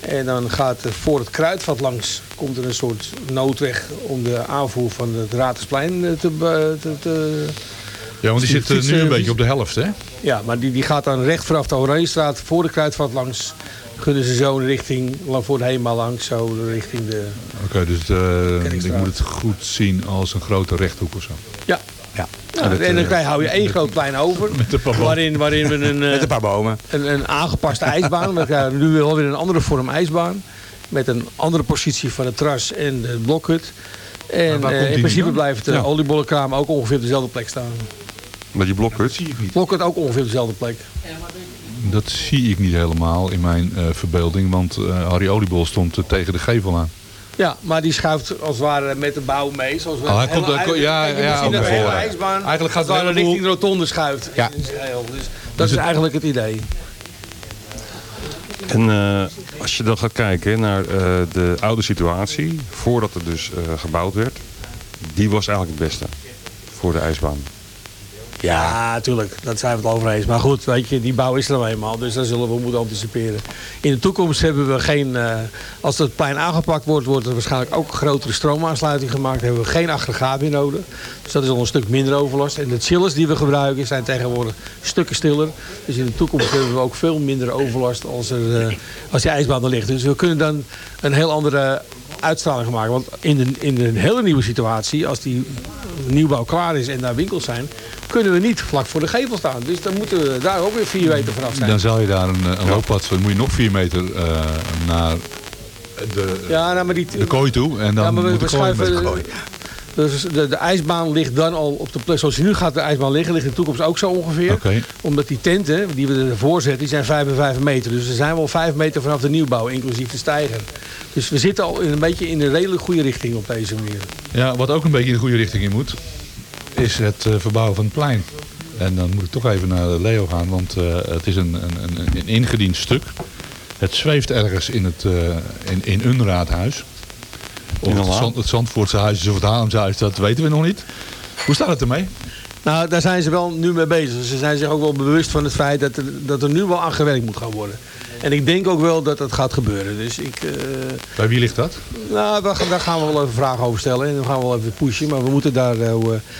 En dan gaat er voor het kruidvat langs komt er een soort noodweg om de aanvoer van het Ratersplein te, te, te Ja, want die zit nu een beetje op de helft, hè? ja, maar die, die gaat dan recht vanaf de Oranjestraat voor de kruidvat langs. Gunnen ze zo een richting, voor de Hema langs, zo richting de... Oké, dus eh, ik moet het goed zien als een grote rechthoek of zo. Ja. Ja. Ja, dat, en dan eh, krijg, hou je één groot plein over. Met een paar bomen. waarin, waarin we een, eh, Met een paar bomen. een, een aangepaste ijsbaan. We krijgen nu wel weer een andere vorm ijsbaan. Met een andere positie van het tras en de blokhut. En in principe dan? blijft de Ja. oliebollenkraam ook ongeveer op dezelfde plek staan. Met die blokhut. zie ik niet. Blokhut ook ongeveer op dezelfde plek. Dat zie ik niet helemaal in mijn eh, verbeelding, want eh, Harry Oliebol stond tegen de gevel aan. Ja, maar die schuift als het ware met de bouw mee. Zoals we Oh, hij komt- eigenlijk- ja, ja, dat de hele ijsbaan Eigenlijk gaat het richting de rotonde schuift. Ja. Geheel. Dus dat is het- eigenlijk het idee. En eh, als je dan gaat kijken naar eh, de oude situatie, voordat er dus eh, gebouwd werd, die was eigenlijk het beste voor de ijsbaan. Ja, natuurlijk. Dat zijn we het over eens. Maar goed, weet je, die bouw is er nou eenmaal. Dus daar zullen we moeten anticiperen. In de toekomst hebben we geen... eh, als het plein aangepakt wordt, wordt er waarschijnlijk ook grotere stroomaansluiting gemaakt. hebben we geen aggregaat meer nodig. Dus dat is al een stuk minder overlast. En de chillers die we gebruiken zijn tegenwoordig stukken stiller. Dus in de toekomst hebben we ook veel minder overlast als, er, eh, als die ijsbaan er ligt. Dus we kunnen dan een heel andere uitstraling gaan maken. Want in de, in de hele nieuwe situatie, als die nieuwbouw klaar is en daar winkels zijn, kunnen we niet vlak voor de gevel staan. Dus dan moeten we daar ook weer vier meter vanaf zijn. Dan zou je daar een, een looppad, dan moet je nog vier meter eh, naar de, Ja, nou, maar die, de kooi toe. En dan ja, maar we, moet de kooi schuiven, met de kooi. Dus de, de ijsbaan ligt dan al op de plek. Zoals die nu gaat de ijsbaan liggen, ligt in de toekomst ook zo ongeveer. Omdat die tenten die we ervoor zetten, die zijn 5 en 5 meter. Dus we zijn wel 5 meter vanaf de nieuwbouw, inclusief de stijger. Dus we zitten al in een beetje in een redelijk goede richting op deze manier. Ja, wat ook een beetje in de goede richting in moet, is het eh, verbouwen van het plein. En dan moet ik toch even naar Leo gaan, want eh, het is een, een, een, een ingediend stuk. Het zweeft ergens in, het, eh, in, in een raadhuis. Of het, Zand, het Zandvoortse huis is of het Haarlemse huis, dat weten we nog niet. Hoe staat het ermee? Nou, daar zijn ze wel nu mee bezig. Ze zijn zich ook wel bewust van het feit dat er, dat er nu wel aan gewerkt moet gaan worden. En ik denk ook wel dat dat gaat gebeuren. Dus ik, eh, Bij wie ligt dat? nou, daar, daar gaan we wel even vragen over stellen. En dan gaan we wel even pushen. Maar we moeten daar... eh, eh,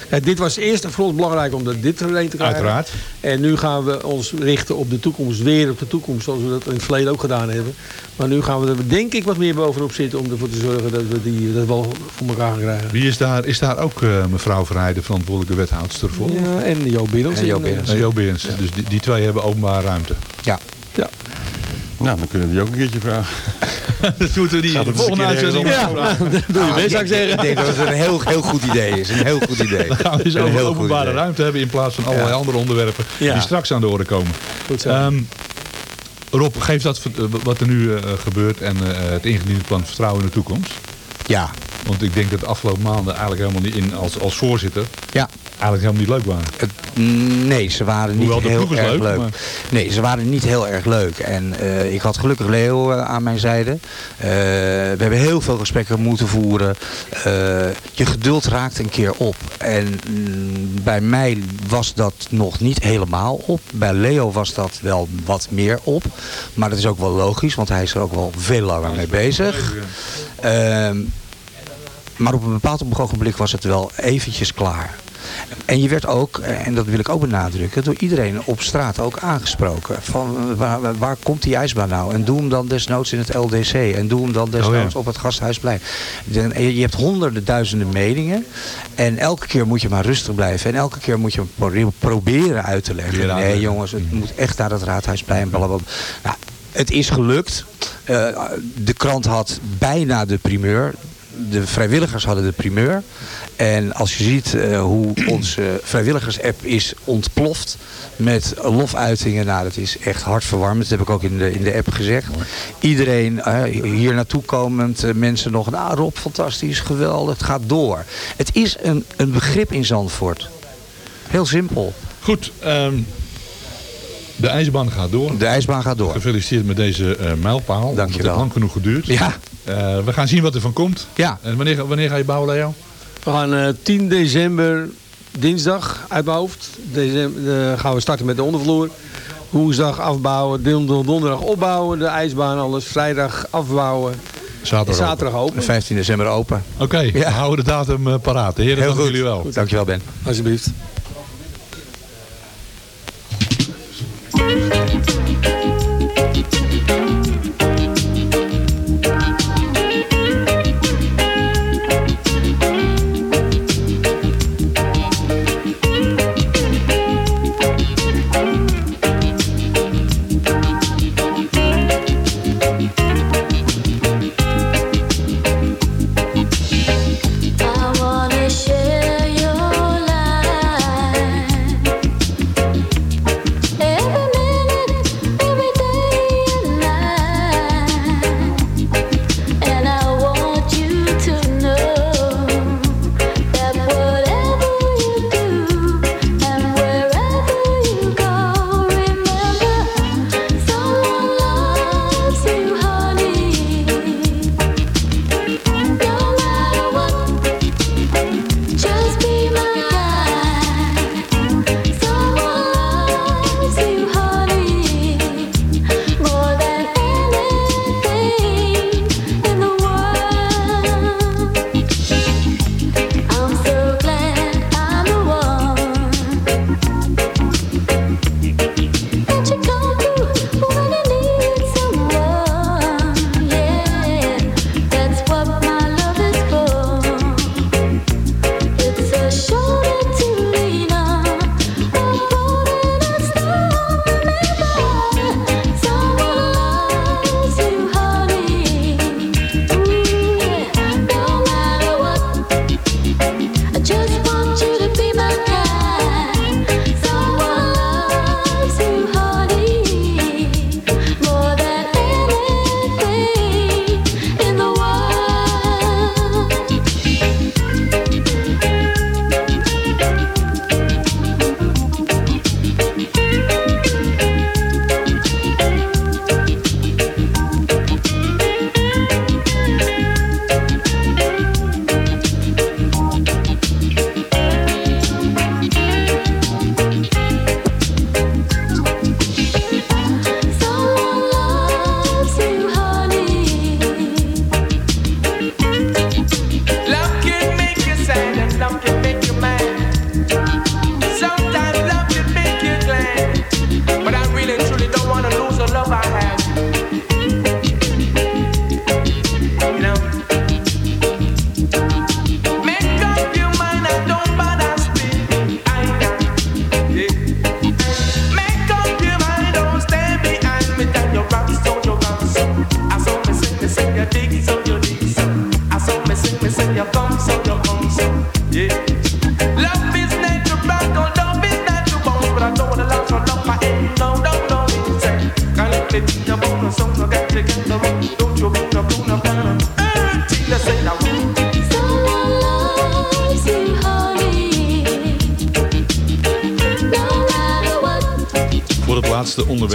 kijk, dit was eerst voor ons belangrijk om dat dit terrein te krijgen. Uiteraard. En nu gaan we ons richten op de toekomst. Weer op de toekomst. Zoals we dat in het verleden ook gedaan hebben. Maar nu gaan we er denk ik wat meer bovenop zitten. Om ervoor te zorgen dat we die, dat wel voor elkaar gaan krijgen. Wie is daar, is daar ook eh, mevrouw Verheijden verantwoordelijke wethoudster voor? Ja, en Jo Biddels. En Jo Biddels. En Jo Beerens. Dus die, die twee hebben openbare ruimte. Ja. Ja. Nou, dan kunnen we die ook een keertje vragen. dat moeten we die de volgende uitzending vragen. Doe je best, zou ik zeggen. Ik denk dat het een heel, heel goed idee is. Een heel goed idee. Dan gaan we eens Een over openbare ruimte hebben in plaats van allerlei andere onderwerpen Ja. die straks aan de orde komen. Goed zo. Ehm, Rob, geeft dat eh, wat er nu eh, gebeurt en eh, het ingediende plan vertrouwen in de toekomst? Ja. Want ik denk dat de afgelopen maanden eigenlijk helemaal niet in als, als voorzitter Ja. eigenlijk helemaal niet leuk waren. Het- nee, ze waren niet heel erg leuk, leuk. maar- Nee, ze waren niet heel erg leuk. En eh, ik had gelukkig Leo eh, aan mijn zijde. Eh, we hebben heel veel gesprekken moeten voeren. Je geduld raakt een keer op. En mm, bij mij was dat nog niet helemaal op. Bij Leo was dat wel wat meer op. Maar dat is ook wel logisch, want hij is er ook wel veel langer mee bezig. Ehm, maar op een bepaald ogenblik was het wel eventjes klaar. En je werd ook, eh, en dat wil ik ook benadrukken, door iedereen op straat ook aangesproken. Van eh, waar, waar- komt die ijsbaan nou? En doe hem dan desnoods in het LDC. En doe hem dan desnoods op het Gasthuisplein. En Je hebt honderden duizenden meningen. En elke keer moet je maar rustig blijven. En elke keer moet je pro- proberen uit te leggen. Nee jongens, het moet echt naar het Raadhuisplein. Blablabla. Nou, het is gelukt. Eh, de krant had bijna de primeur. De vrijwilligers hadden de primeur. En als je ziet eh, hoe onze vrijwilligers-app is ontploft met lofuitingen, nou dat is echt hartverwarmend. Dat heb ik ook in de, in de app gezegd. Iedereen eh, hier naartoe komend, eh, mensen nog, nou Rob, fantastisch, geweldig, het gaat door. Het is een, een begrip in Zandvoort. Heel simpel. Goed, ehm, de ijsbaan gaat door. De ijsbaan gaat door. Gefeliciteerd met deze eh mijlpaal. want Het Dankjewel. heeft lang genoeg geduurd. Ja. Eh, we gaan zien wat er van komt. Ja. En wanneer, wanneer ga je bouwen, Leo? We gaan eh, 10 december, dinsdag, uit mijn hoofd. December, eh, gaan we starten met de ondervloer. Woensdag afbouwen, don- don- donderdag opbouwen, de ijsbaan, alles. Vrijdag afbouwen. Zaterdag. En zaterdag open. 15 december open. Oké, we houden de datum eh, paraat. Heren, Heel dank goed. jullie wel. Dankjewel Ben. Alsjeblieft.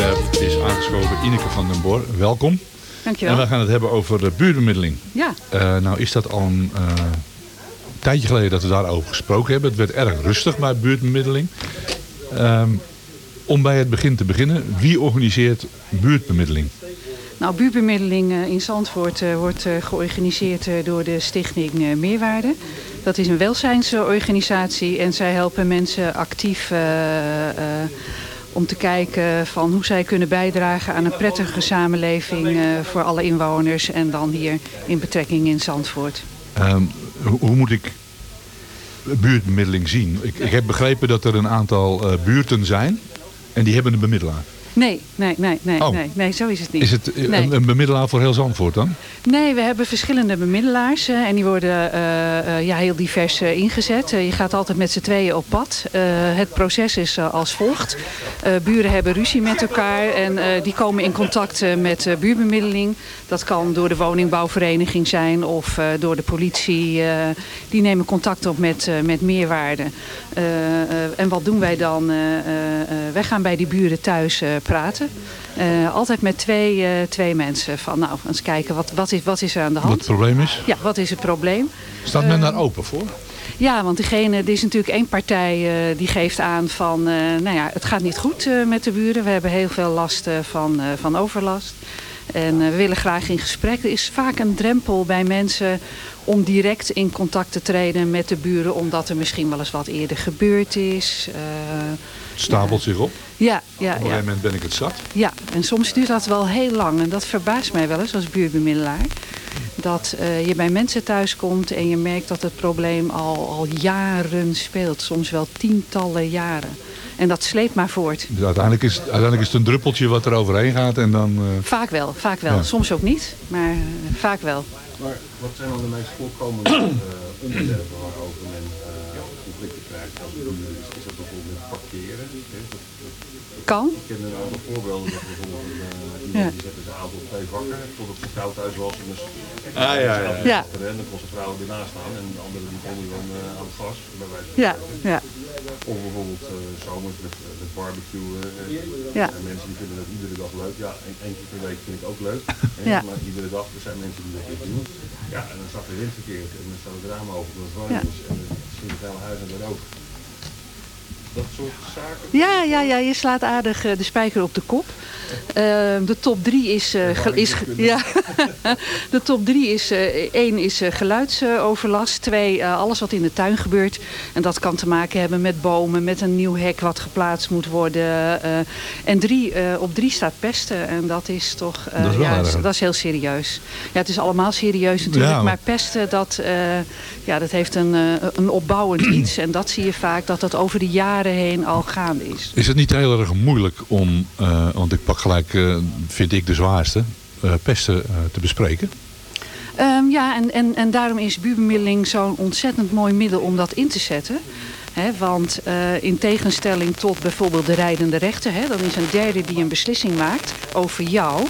Onderwerp is aangeschoven Ineke van den Bor. Welkom. Dankjewel. En we gaan het hebben over de buurtbemiddeling. Ja. Eh, nou is dat al een eh, tijdje geleden dat we daarover gesproken hebben. Het werd erg rustig bij buurtbemiddeling. Ehm, om bij het begin te beginnen, wie organiseert buurtbemiddeling? Nou, buurtbemiddeling eh, in Zandvoort wordt georganiseerd door de stichting Meerwaarde. Dat is een welzijnsorganisatie en zij helpen mensen actief om te kijken van hoe zij kunnen bijdragen aan een prettige samenleving eh, voor alle inwoners en dan hier in betrekking in Zandvoort. Ehm, hoe, moet ik buurtbemiddeling zien? Ik, ik heb begrepen dat er een aantal eh, buurten zijn en die hebben een bemiddelaar. Nee, nee, nee, nee, Oh. nee, nee, zo is het niet. Is het eh, Nee. een, een bemiddelaar voor heel Zandvoort dan? Nee, we hebben verschillende bemiddelaars en die worden eh, eh, ja, heel divers ingezet. Je gaat altijd met z'n tweeën op pad. Het proces is als volgt. Buren hebben ruzie met elkaar en die komen in contact met buurbemiddeling. Dat kan door de woningbouwvereniging zijn of door de politie. die nemen contact op met, met meerwaarde. En wat doen wij dan? Wij gaan bij die buren thuis praten. Eh, altijd met twee, eh, twee mensen. Van nou, eens kijken, wat, wat, is, wat is er aan de hand? Wat het probleem is? Ja, wat is het probleem? Staat men Eh, daar open voor? Ja, want degene, er is natuurlijk één partij die geeft aan van, nou ja, het gaat niet goed met de buren. We hebben heel veel last van, van overlast. En we willen graag in gesprek. Er is vaak een drempel bij mensen om direct in contact te treden met de buren. Omdat er misschien wel eens wat eerder gebeurd is. Het stapelt zich op. ja, ja, Op een ja. gegeven moment ben ik het zat. Ja, en soms duurt dat wel heel lang. En dat verbaast mij wel eens als buurtbemiddelaar. Dat eh, je bij mensen thuis komt en je merkt dat het probleem al, al jaren speelt. Soms wel tientallen jaren. En dat sleept maar voort. Dus uiteindelijk is, uiteindelijk is het een druppeltje wat er overheen gaat en dan... eh, Vaak wel, vaak wel. Ja. Soms ook niet, maar eh, vaak wel. Maar wat zijn dan de meest voorkomende onderwerpen waarover men Is, is dat bijvoorbeeld parkeren? Hè? Dat- dat- Kan. Ik ken een aantal voorbeelden dat bijvoorbeeld een, eh, iemand Ja. die zette zijn auto op twee vakken totdat zijn vrouw thuis was. En dus Ah, ja, ja. Ja. En dan kon zijn vrouw ernaast staan en de andere die kon dan eh, aan het gas. Bij wijze van Ja, spreken. ja. Of bijvoorbeeld eh, zomers met, met barbecuen. Ja. En mensen die vinden dat iedere dag leuk. Ja, een- één keer per week vind ik ook leuk. Ja. Maar iedere dag, er zijn mensen die dat niet doen. Ja, en dan zag de wind verkeerd en dan staat het raam open omdat het warm Ja. is. En dan je het hele huis aan de rook. Dat soort zaken. Ja, ja, ja, je slaat aardig eh, de spijker op de kop. Eh, de top drie is... eh, ge- is ge- ja. de top drie is... eh, één is eh, geluidsoverlast. Twee, eh, alles wat in de tuin gebeurt. En dat kan te maken hebben met bomen, met een nieuw hek wat geplaatst moet worden. eh. en drie, eh, op drie staat pesten. En dat is toch... eh, Dat is ja, dat is heel serieus. Ja, het is allemaal serieus natuurlijk. Ja, maar- pesten, dat, eh, ja, dat heeft een, eh, een opbouwend iets. En dat zie je vaak dat dat over de jaren heen al gaande is. Is het niet heel erg moeilijk om, eh, want ik pak gelijk, eh, vind ik de zwaarste, eh, pesten te bespreken? Ehm, ja, en, en, en daarom is buurbemiddeling zo'n ontzettend mooi middel om dat in te zetten. Want eh, in tegenstelling tot bijvoorbeeld de rijdende rechter, hè, dan is een derde die een beslissing maakt over jou.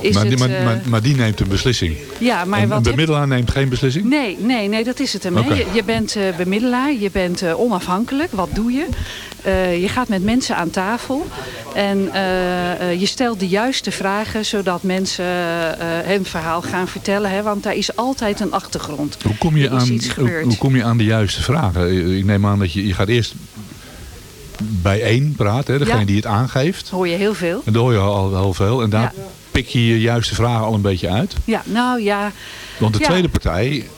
Is maar, die, het, maar, eh, maar, maar die neemt een beslissing. ja, maar een, een wat heb- bemiddelaar neemt geen beslissing? Nee, nee, nee, dat is het ermee. Je, je bent eh, bemiddelaar, je bent onafhankelijk. Wat doe je? Je gaat met mensen aan tafel en je stelt de juiste vragen zodat mensen hun verhaal gaan vertellen. Hè, want daar is altijd een achtergrond. Hoe kom, je aan, hoe kom je aan de juiste vragen? Ik neem aan dat je, je gaat eerst bij één praten, hè, degene Ja. die het aangeeft. Hoor je heel veel. En daar hoor je al heel veel. En daar Ja. pik je je juiste vragen al een beetje uit. Ja, nou ja. Want de Ja. tweede partij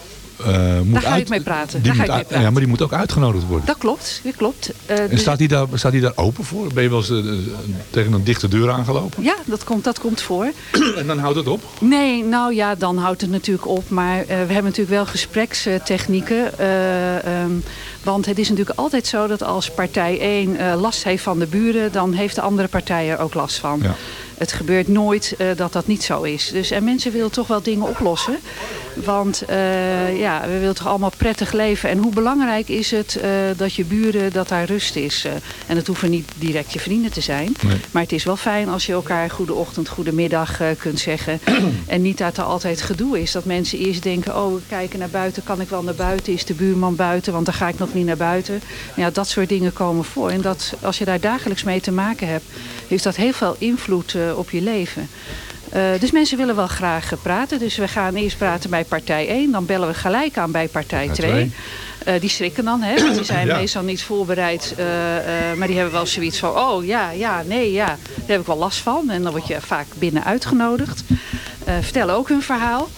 eh, moet Daar ga uit, ik mee praten. Die Daar ga ik mee praten. Ja, maar die moet ook uitgenodigd worden. Dat klopt, dat klopt. Eh, En dus- staat hij daar, staat hij daar open voor? Ben je wel eens eh, tegen een dichte deur aangelopen? Ja, dat komt, dat komt voor. En dan houdt het op? Nee, nou ja, dan houdt het natuurlijk op. Maar we hebben natuurlijk wel gesprekstechnieken. eh, ehm, want het is natuurlijk altijd zo dat als partij 1 eh, last heeft van de buren... dan heeft de andere partij er ook last van. Ja. Het gebeurt nooit dat dat niet zo is. Dus, en mensen willen toch wel dingen oplossen. Want eh, ja, we willen toch allemaal prettig leven. En hoe belangrijk is het eh, dat je buren, dat daar rust is. eh. en het hoeven niet direct je vrienden te zijn. Nee. Maar het is wel fijn als je elkaar goede ochtend, goede middag kunt zeggen. en niet dat er altijd gedoe is. Dat mensen eerst denken, oh we kijken naar buiten, kan ik wel naar buiten? Is de buurman buiten? Want dan ga ik nog niet naar buiten. Ja, dat soort dingen komen voor. En dat, als je daar dagelijks mee te maken hebt, heeft dat heel veel invloed op je leven. Eh, dus mensen willen wel graag eh, praten. Dus we gaan eerst praten bij partij 1. Dan bellen we gelijk aan bij partij Partij 2. twee. Eh, die schrikken dan, hè? want die zijn Ja. meestal niet voorbereid. maar die hebben wel zoiets van, oh ja, ja, nee, ja. Daar heb ik wel last van. En dan word je vaak binnen uitgenodigd. Eh, vertellen ook hun verhaal.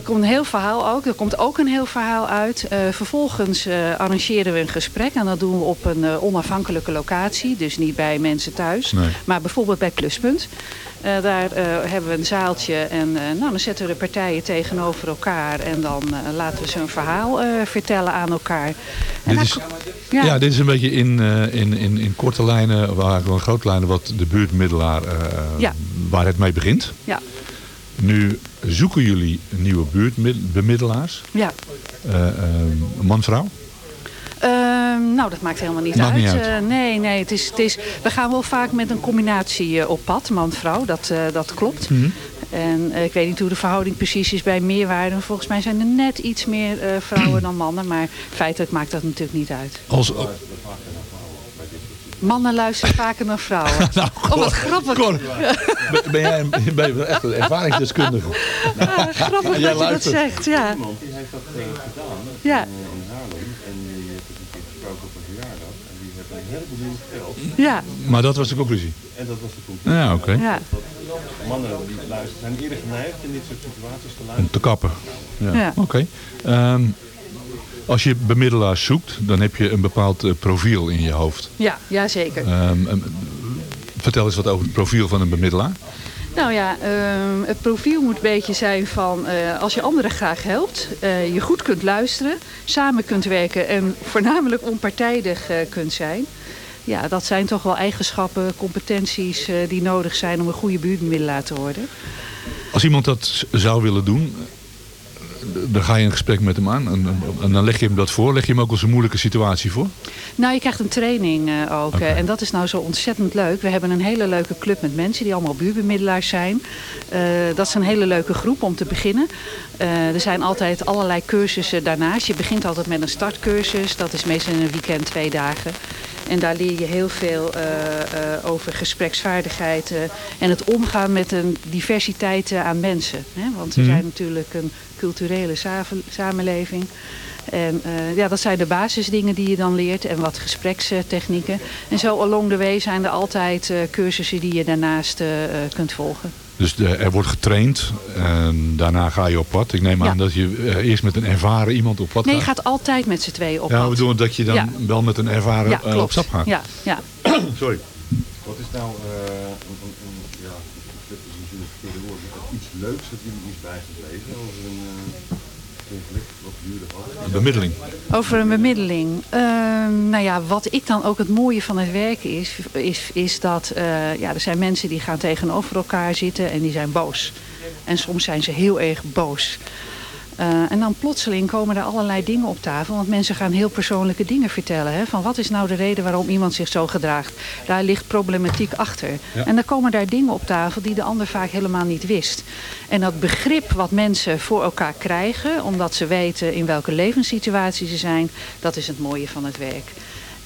Er komt een heel verhaal ook. Er komt ook een heel verhaal uit. Eh, vervolgens eh, arrangeren we een gesprek. En dat doen we op een onafhankelijke locatie. Dus niet bij mensen thuis. Nee. Maar bijvoorbeeld bij Pluspunt. Eh, daar hebben we een zaaltje. En nou, dan zetten we de partijen tegenover elkaar. En dan laten we ze een verhaal vertellen aan elkaar. Dit is, ja. dit is een beetje in, in, in, in korte lijnen, waar in grote lijnen, wat de buurtmiddelaar, Ja. waar het mee begint. Ja. Nu zoeken jullie nieuwe buurtbemiddelaars. Ja. Eh, eh, man, vrouw? Ehm, nou, dat maakt helemaal niet Maakt uit. niet uit. Eh, nee, nee het is, het is, we gaan wel vaak met een combinatie op pad, man-vrouw. Dat, dat klopt. Mhm. En ik weet niet hoe de verhouding precies is bij meerwaarden. Volgens mij zijn er net iets meer vrouwen dan mannen. Maar feitelijk maakt dat natuurlijk niet uit. Als, Mannen luisteren vaker naar vrouwen. Nou, oh, wat grappig. ben, ben jij een, ben je echt een ervaringsdeskundige? Ah, grappig Jij dat je dat luistert. zegt, ja. Iemand die heeft dat gedaan Ja. in, Haarlem. En die heeft het een keer gesproken op een verjaardag. En die heeft een heleboel dingen verteld. Ja. Maar dat was de conclusie? En dat was de conclusie. Ja, oké. Ja. Mannen die luisteren zijn eerder geneigd in dit soort situaties te luisteren. Om te kappen. Ja. Ja. Oké. Ehm, als je bemiddelaars zoekt, dan heb je een bepaald eh, profiel in je hoofd. Ja, ja, zeker. Ehm, vertel eens wat over het profiel van een bemiddelaar. Nou ja, ehm, het profiel moet een beetje zijn van eh, als je anderen graag helpt, eh, je goed kunt luisteren, samen kunt werken en voornamelijk onpartijdig kunt zijn. Ja, dat zijn toch wel eigenschappen, competenties die nodig zijn om een goede buurtbemiddelaar te worden. Als iemand dat zou willen doen, dan ga je een gesprek met hem aan. En, en dan leg je hem dat voor. Leg je hem ook als een moeilijke situatie voor. Nou, je krijgt een training eh, ook. eh, en dat is nou zo ontzettend leuk. We hebben een hele leuke club met mensen die allemaal buurbemiddelaars zijn. Eh, dat is een hele leuke groep om te beginnen. Er zijn altijd allerlei cursussen daarnaast. Je begint altijd met een startcursus. Dat is meestal in een weekend twee dagen. En daar leer je heel veel over gespreksvaardigheid en het omgaan met een diversiteit aan mensen. Hè? Want we Mhm. zijn natuurlijk een culturele save- samenleving. En eh, ja, dat zijn de basisdingen die je dan leert en wat gesprekstechnieken. En zo along the way zijn er altijd eh, cursussen die je daarnaast eh, kunt volgen. Dus de- er wordt getraind en daarna ga je op pad. Ik neem Ja. aan dat je eerst met een ervaren iemand op pad Nee, je gaat. gaat altijd met z'n tweeën op ja, pad. we bedoelen dat je dan Ja. wel met een ervaren Ja, op stap gaat. Ja, ja. Sorry. Wat is nou, eh, een, een, een, ja, dat is natuurlijk het verkeerde woord, iets leuks dat jullie is bijgebleven over een Een bemiddeling. Over een bemiddeling. Ehm, nou ja, wat ik dan ook het mooie van het werken is, is, is dat eh, ja, er zijn mensen die gaan tegenover elkaar zitten en die zijn boos. En soms zijn ze heel erg boos. Eh, en dan plotseling komen er allerlei dingen op tafel. Want mensen gaan heel persoonlijke dingen vertellen. Hè, van wat is nou de reden waarom iemand zich zo gedraagt? Daar ligt problematiek achter. Ja. En dan komen daar dingen op tafel die de ander vaak helemaal niet wist. En dat begrip wat mensen voor elkaar krijgen... omdat ze weten in welke levenssituatie ze zijn... dat is het mooie van het werk.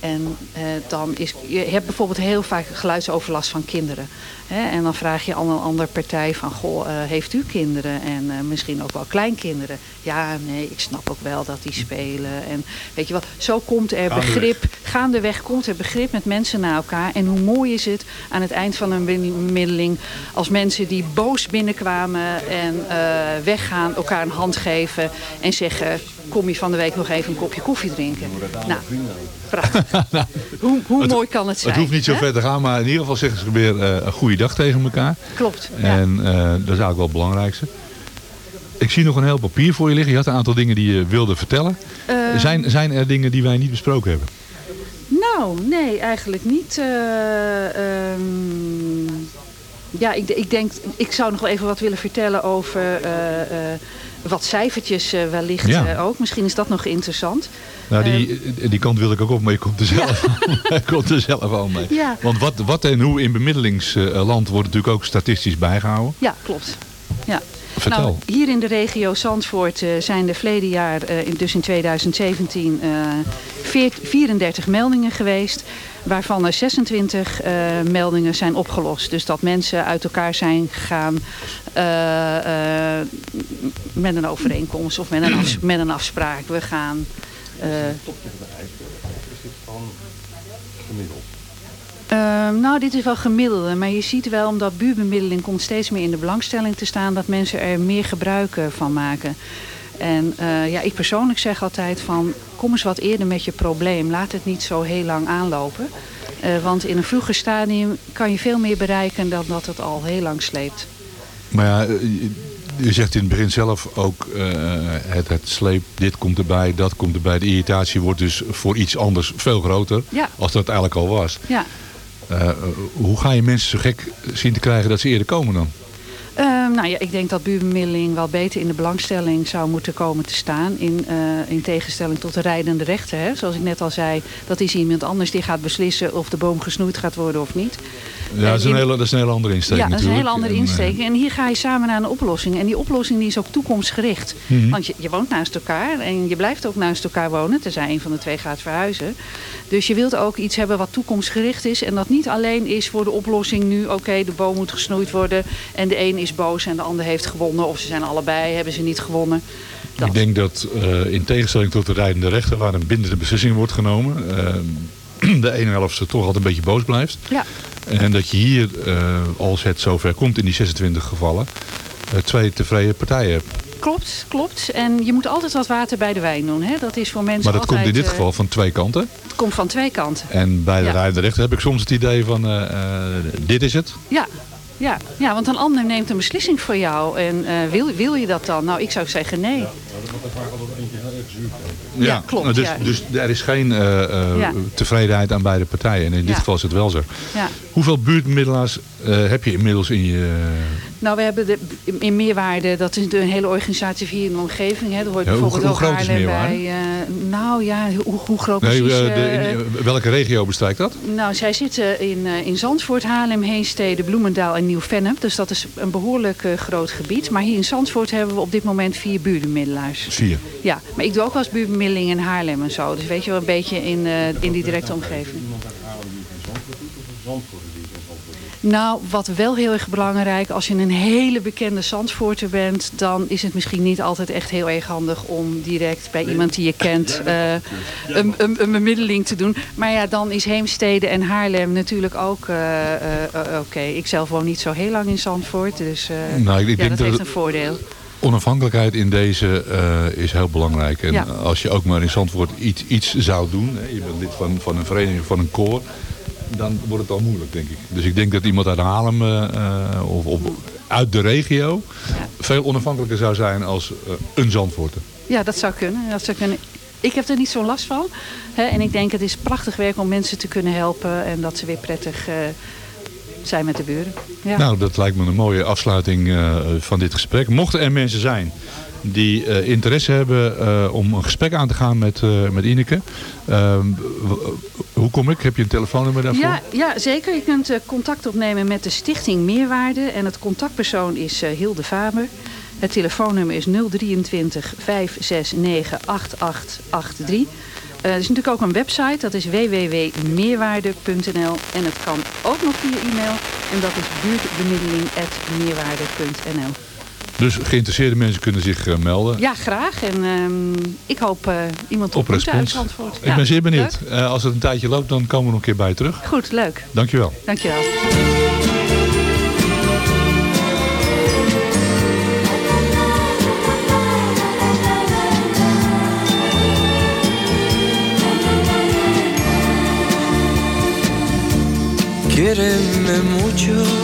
En eh, dan is, je hebt bijvoorbeeld heel vaak geluidsoverlast van kinderen. Hè? En dan vraag je aan een andere partij van, goh, eh, heeft u kinderen? En eh, misschien ook wel kleinkinderen. Ja, nee, ik snap ook wel dat die spelen. En weet je wel, zo komt er Gaandeweg. begrip, gaandeweg komt er begrip met mensen naar elkaar. En hoe mooi is het aan het eind van een bemiddeling als mensen die boos binnenkwamen en eh, weggaan, elkaar een hand geven en zeggen, kom je van de week nog even een kopje koffie drinken? Nou, prachtig. Hoe, hoe mooi kan het zijn? Het hoeft niet zo hè? ver te gaan, maar in ieder geval zeggen ze weer eh, een goede dag tegen elkaar. Klopt, ja. En eh, dat is eigenlijk wel het belangrijkste. Ik zie nog een heel papier voor je liggen. Je had een aantal dingen die je wilde vertellen. Eh, zijn, zijn er dingen die wij niet besproken hebben? Nou, nee, eigenlijk niet. Eh, ehm, ja, ik, ik denk, ik zou nog wel even wat willen vertellen over eh, eh, wat cijfertjes eh, wellicht Ja. eh, ook. Misschien is dat nog interessant. Nou, die, die kant wil ik ook op, maar je komt er zelf, komt er zelf al mee. Ja. Want wat, wat en hoe in bemiddelingsland wordt natuurlijk ook statistisch bijgehouden. Ja, klopt. Ja. Vertel. Nou, hier in de regio Zandvoort eh, zijn er verleden jaar, eh, dus in 2017, eh, veert- 34 meldingen geweest. Waarvan er 26 eh, meldingen zijn opgelost. Dus dat mensen uit elkaar zijn gegaan eh, eh, met een overeenkomst of met een, afs- met een afspraak. We gaan... eh, Ehm, nou, dit is wel gemiddelde. Maar je ziet wel, omdat buurbemiddeling komt steeds meer in de belangstelling te staan... dat mensen er meer gebruik van maken. En eh, ja, ik persoonlijk zeg altijd van... kom eens wat eerder met je probleem. Laat het niet zo heel lang aanlopen. Eh, want in een vroeger stadium kan je veel meer bereiken... dan dat het al heel lang sleept. Maar ja, eh, je- zegt in het begin zelf ook het, het sleep, dit komt erbij, dat komt erbij. De irritatie wordt dus voor iets anders veel groter Ja. als dat eigenlijk al was. Ja. Hoe ga je mensen zo gek zien te krijgen dat ze eerder komen dan? Ehm, nou ja, ik denk dat buurbemiddeling wel beter in de belangstelling zou moeten komen te staan. In, eh, in tegenstelling tot de rijdende rechter. Hè. Zoals ik net al zei, dat is iemand anders die gaat beslissen of de boom gesnoeid gaat worden of niet. Ja, dat is, een hele, dat is een hele andere insteek ja, dat is een hele andere eh, insteek. En hier ga je samen naar een oplossing. En die oplossing die is ook toekomstgericht. Mhm. Want je, je woont naast elkaar en je blijft ook naast elkaar wonen. Tenzij een van de twee gaat verhuizen. Dus je wilt ook iets hebben wat toekomstgericht is. En dat niet alleen is voor de oplossing nu... oké, de boom moet gesnoeid worden en de een is boos en de ander heeft gewonnen. Of ze zijn allebei, hebben ze niet gewonnen. Ik denk dat eh, in tegenstelling tot de rijdende rechter, waar een bindende beslissing wordt genomen, eh, de ene helft toch altijd een beetje boos blijft. Ja. En dat je hier, eh, als het zover komt in die 26 gevallen, eh, twee tevreden partijen hebt. Klopt, klopt. En je moet altijd wat water bij de wijn doen. Hè? Dat is voor mensen Maar dat altijd... komt in dit eh, geval van twee kanten. Het komt van twee kanten. En bij de Ja. rijdende rechter heb ik soms het idee van, dit is het. Ja, ja, ja, want een ander neemt een beslissing voor jou. En eh, wil, wil je dat dan? Nou, ik zou zeggen nee. Ja, Dus, ja. dus er is geen eh, eh, Ja. tevredenheid aan beide partijen. En in dit Ja. geval is het wel zo. Ja. Hoeveel buurtbemiddelaars eh, heb je inmiddels in je... Nou, we hebben de, in Meerwaarde, dat is een hele organisatie hier in de omgeving. Hè. Er hoort Ja, hoe- bijvoorbeeld hoe ook groot is Haarlem Meerwaarde? bij. eh, nou ja, hoe, hoe groot Nee, precies? eh, de, eh, in, eh, welke regio bestrijkt dat? Nou, zij zitten in, eh, in Zandvoort, Haarlem, Heemstede, Bloemendaal en Nieuw-Vennep. Dus dat is een behoorlijk eh, groot gebied. Maar hier in Zandvoort hebben we op dit moment vier buurbemiddelaars. Vier. Ja, maar ik doe ook wel eens buurbemiddeling in Haarlem en zo. Dus weet je wel, een beetje in, eh, in die directe omgeving. Nou, wat wel heel erg belangrijk, als je een hele bekende Zandvoorter bent, dan is het misschien niet altijd echt heel erg handig om direct bij iemand die je kent eh, een, een, een bemiddeling te doen. Maar ja, dan is Heemstede en Haarlem natuurlijk ook eh, eh, oké. Ik zelf woon niet zo heel lang in Zandvoort, dus eh, Nou, ik- ik ja, denk dat dat heeft een voordeel. Onafhankelijkheid in deze eh, is heel belangrijk. En Ja. als je ook maar in Zandvoort iets, iets zou doen, hè, je bent lid van, van een vereniging, van een koor, dan wordt het al moeilijk, denk ik. Dus ik denk dat iemand uit Haarlem eh, eh, of, of uit de regio veel onafhankelijker zou zijn als eh, een Zandvoorter. Ja, dat zou kunnen. Dat zou kunnen. Ik heb er niet zo last van. Hè, en ik denk het is prachtig werk om mensen te kunnen helpen. En dat ze weer prettig zijn met de buren. Ja. Nou, dat lijkt me een mooie afsluiting van dit gesprek. Mochten er mensen zijn die eh, interesse hebben eh, om een gesprek aan te gaan met, eh, met Ineke. ehm, hoe kom ik? Heb je een telefoonnummer daarvoor? Ja, ja, zeker. Je kunt contact opnemen met de Stichting Meerwaarde. En het contactpersoon is Hilde Faber. Het telefoonnummer is 023 569 8883. Eh, er is natuurlijk ook een website, dat is www.meerwaarde.nl. En het kan ook nog via e-mail. En dat is buurtbemiddeling.meerwaarde.nl. Dus geïnteresseerde mensen kunnen zich eh, melden. Ja, graag. En ehm, ik hoop eh, iemand te Op ontmoeten uit. Zandvoort. Ik Ja, ben zeer benieuwd. Eh, als het een tijdje loopt, dan komen we nog een keer bij je terug. Goed, leuk. Dankjewel. Dankjewel. Mucho,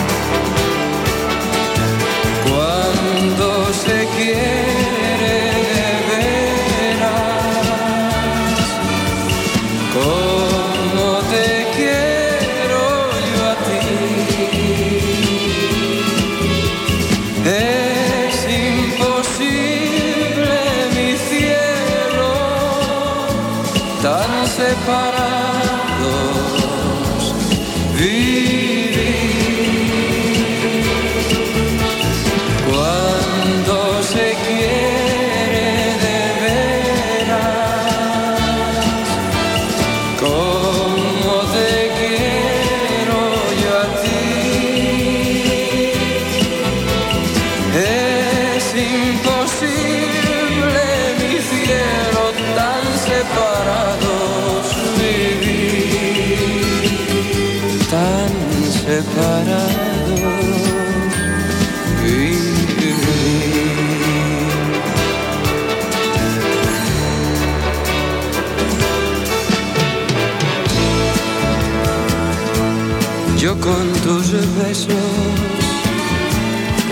para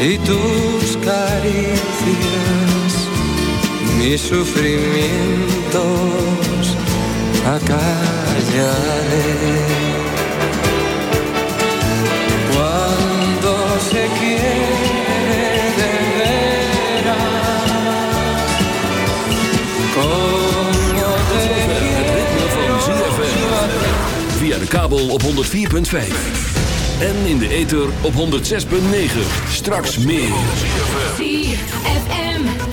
y tus caricias, mis sufrimientos acallaré. Cuando se quiere de veras, como te ZFM. Via de kabel op 104.5. En in de ether op 106.9. Straks meer.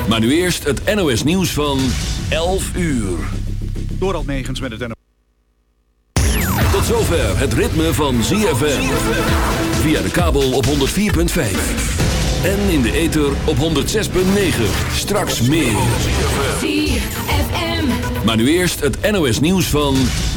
Maar nu eerst het NOS nieuws van 11 uur. Door Negens met het NOS. Tot zover het ritme van ZFM. Via de kabel op 104.5. En in de ether op 106.9. Straks meer. Maar nu eerst het NOS nieuws van...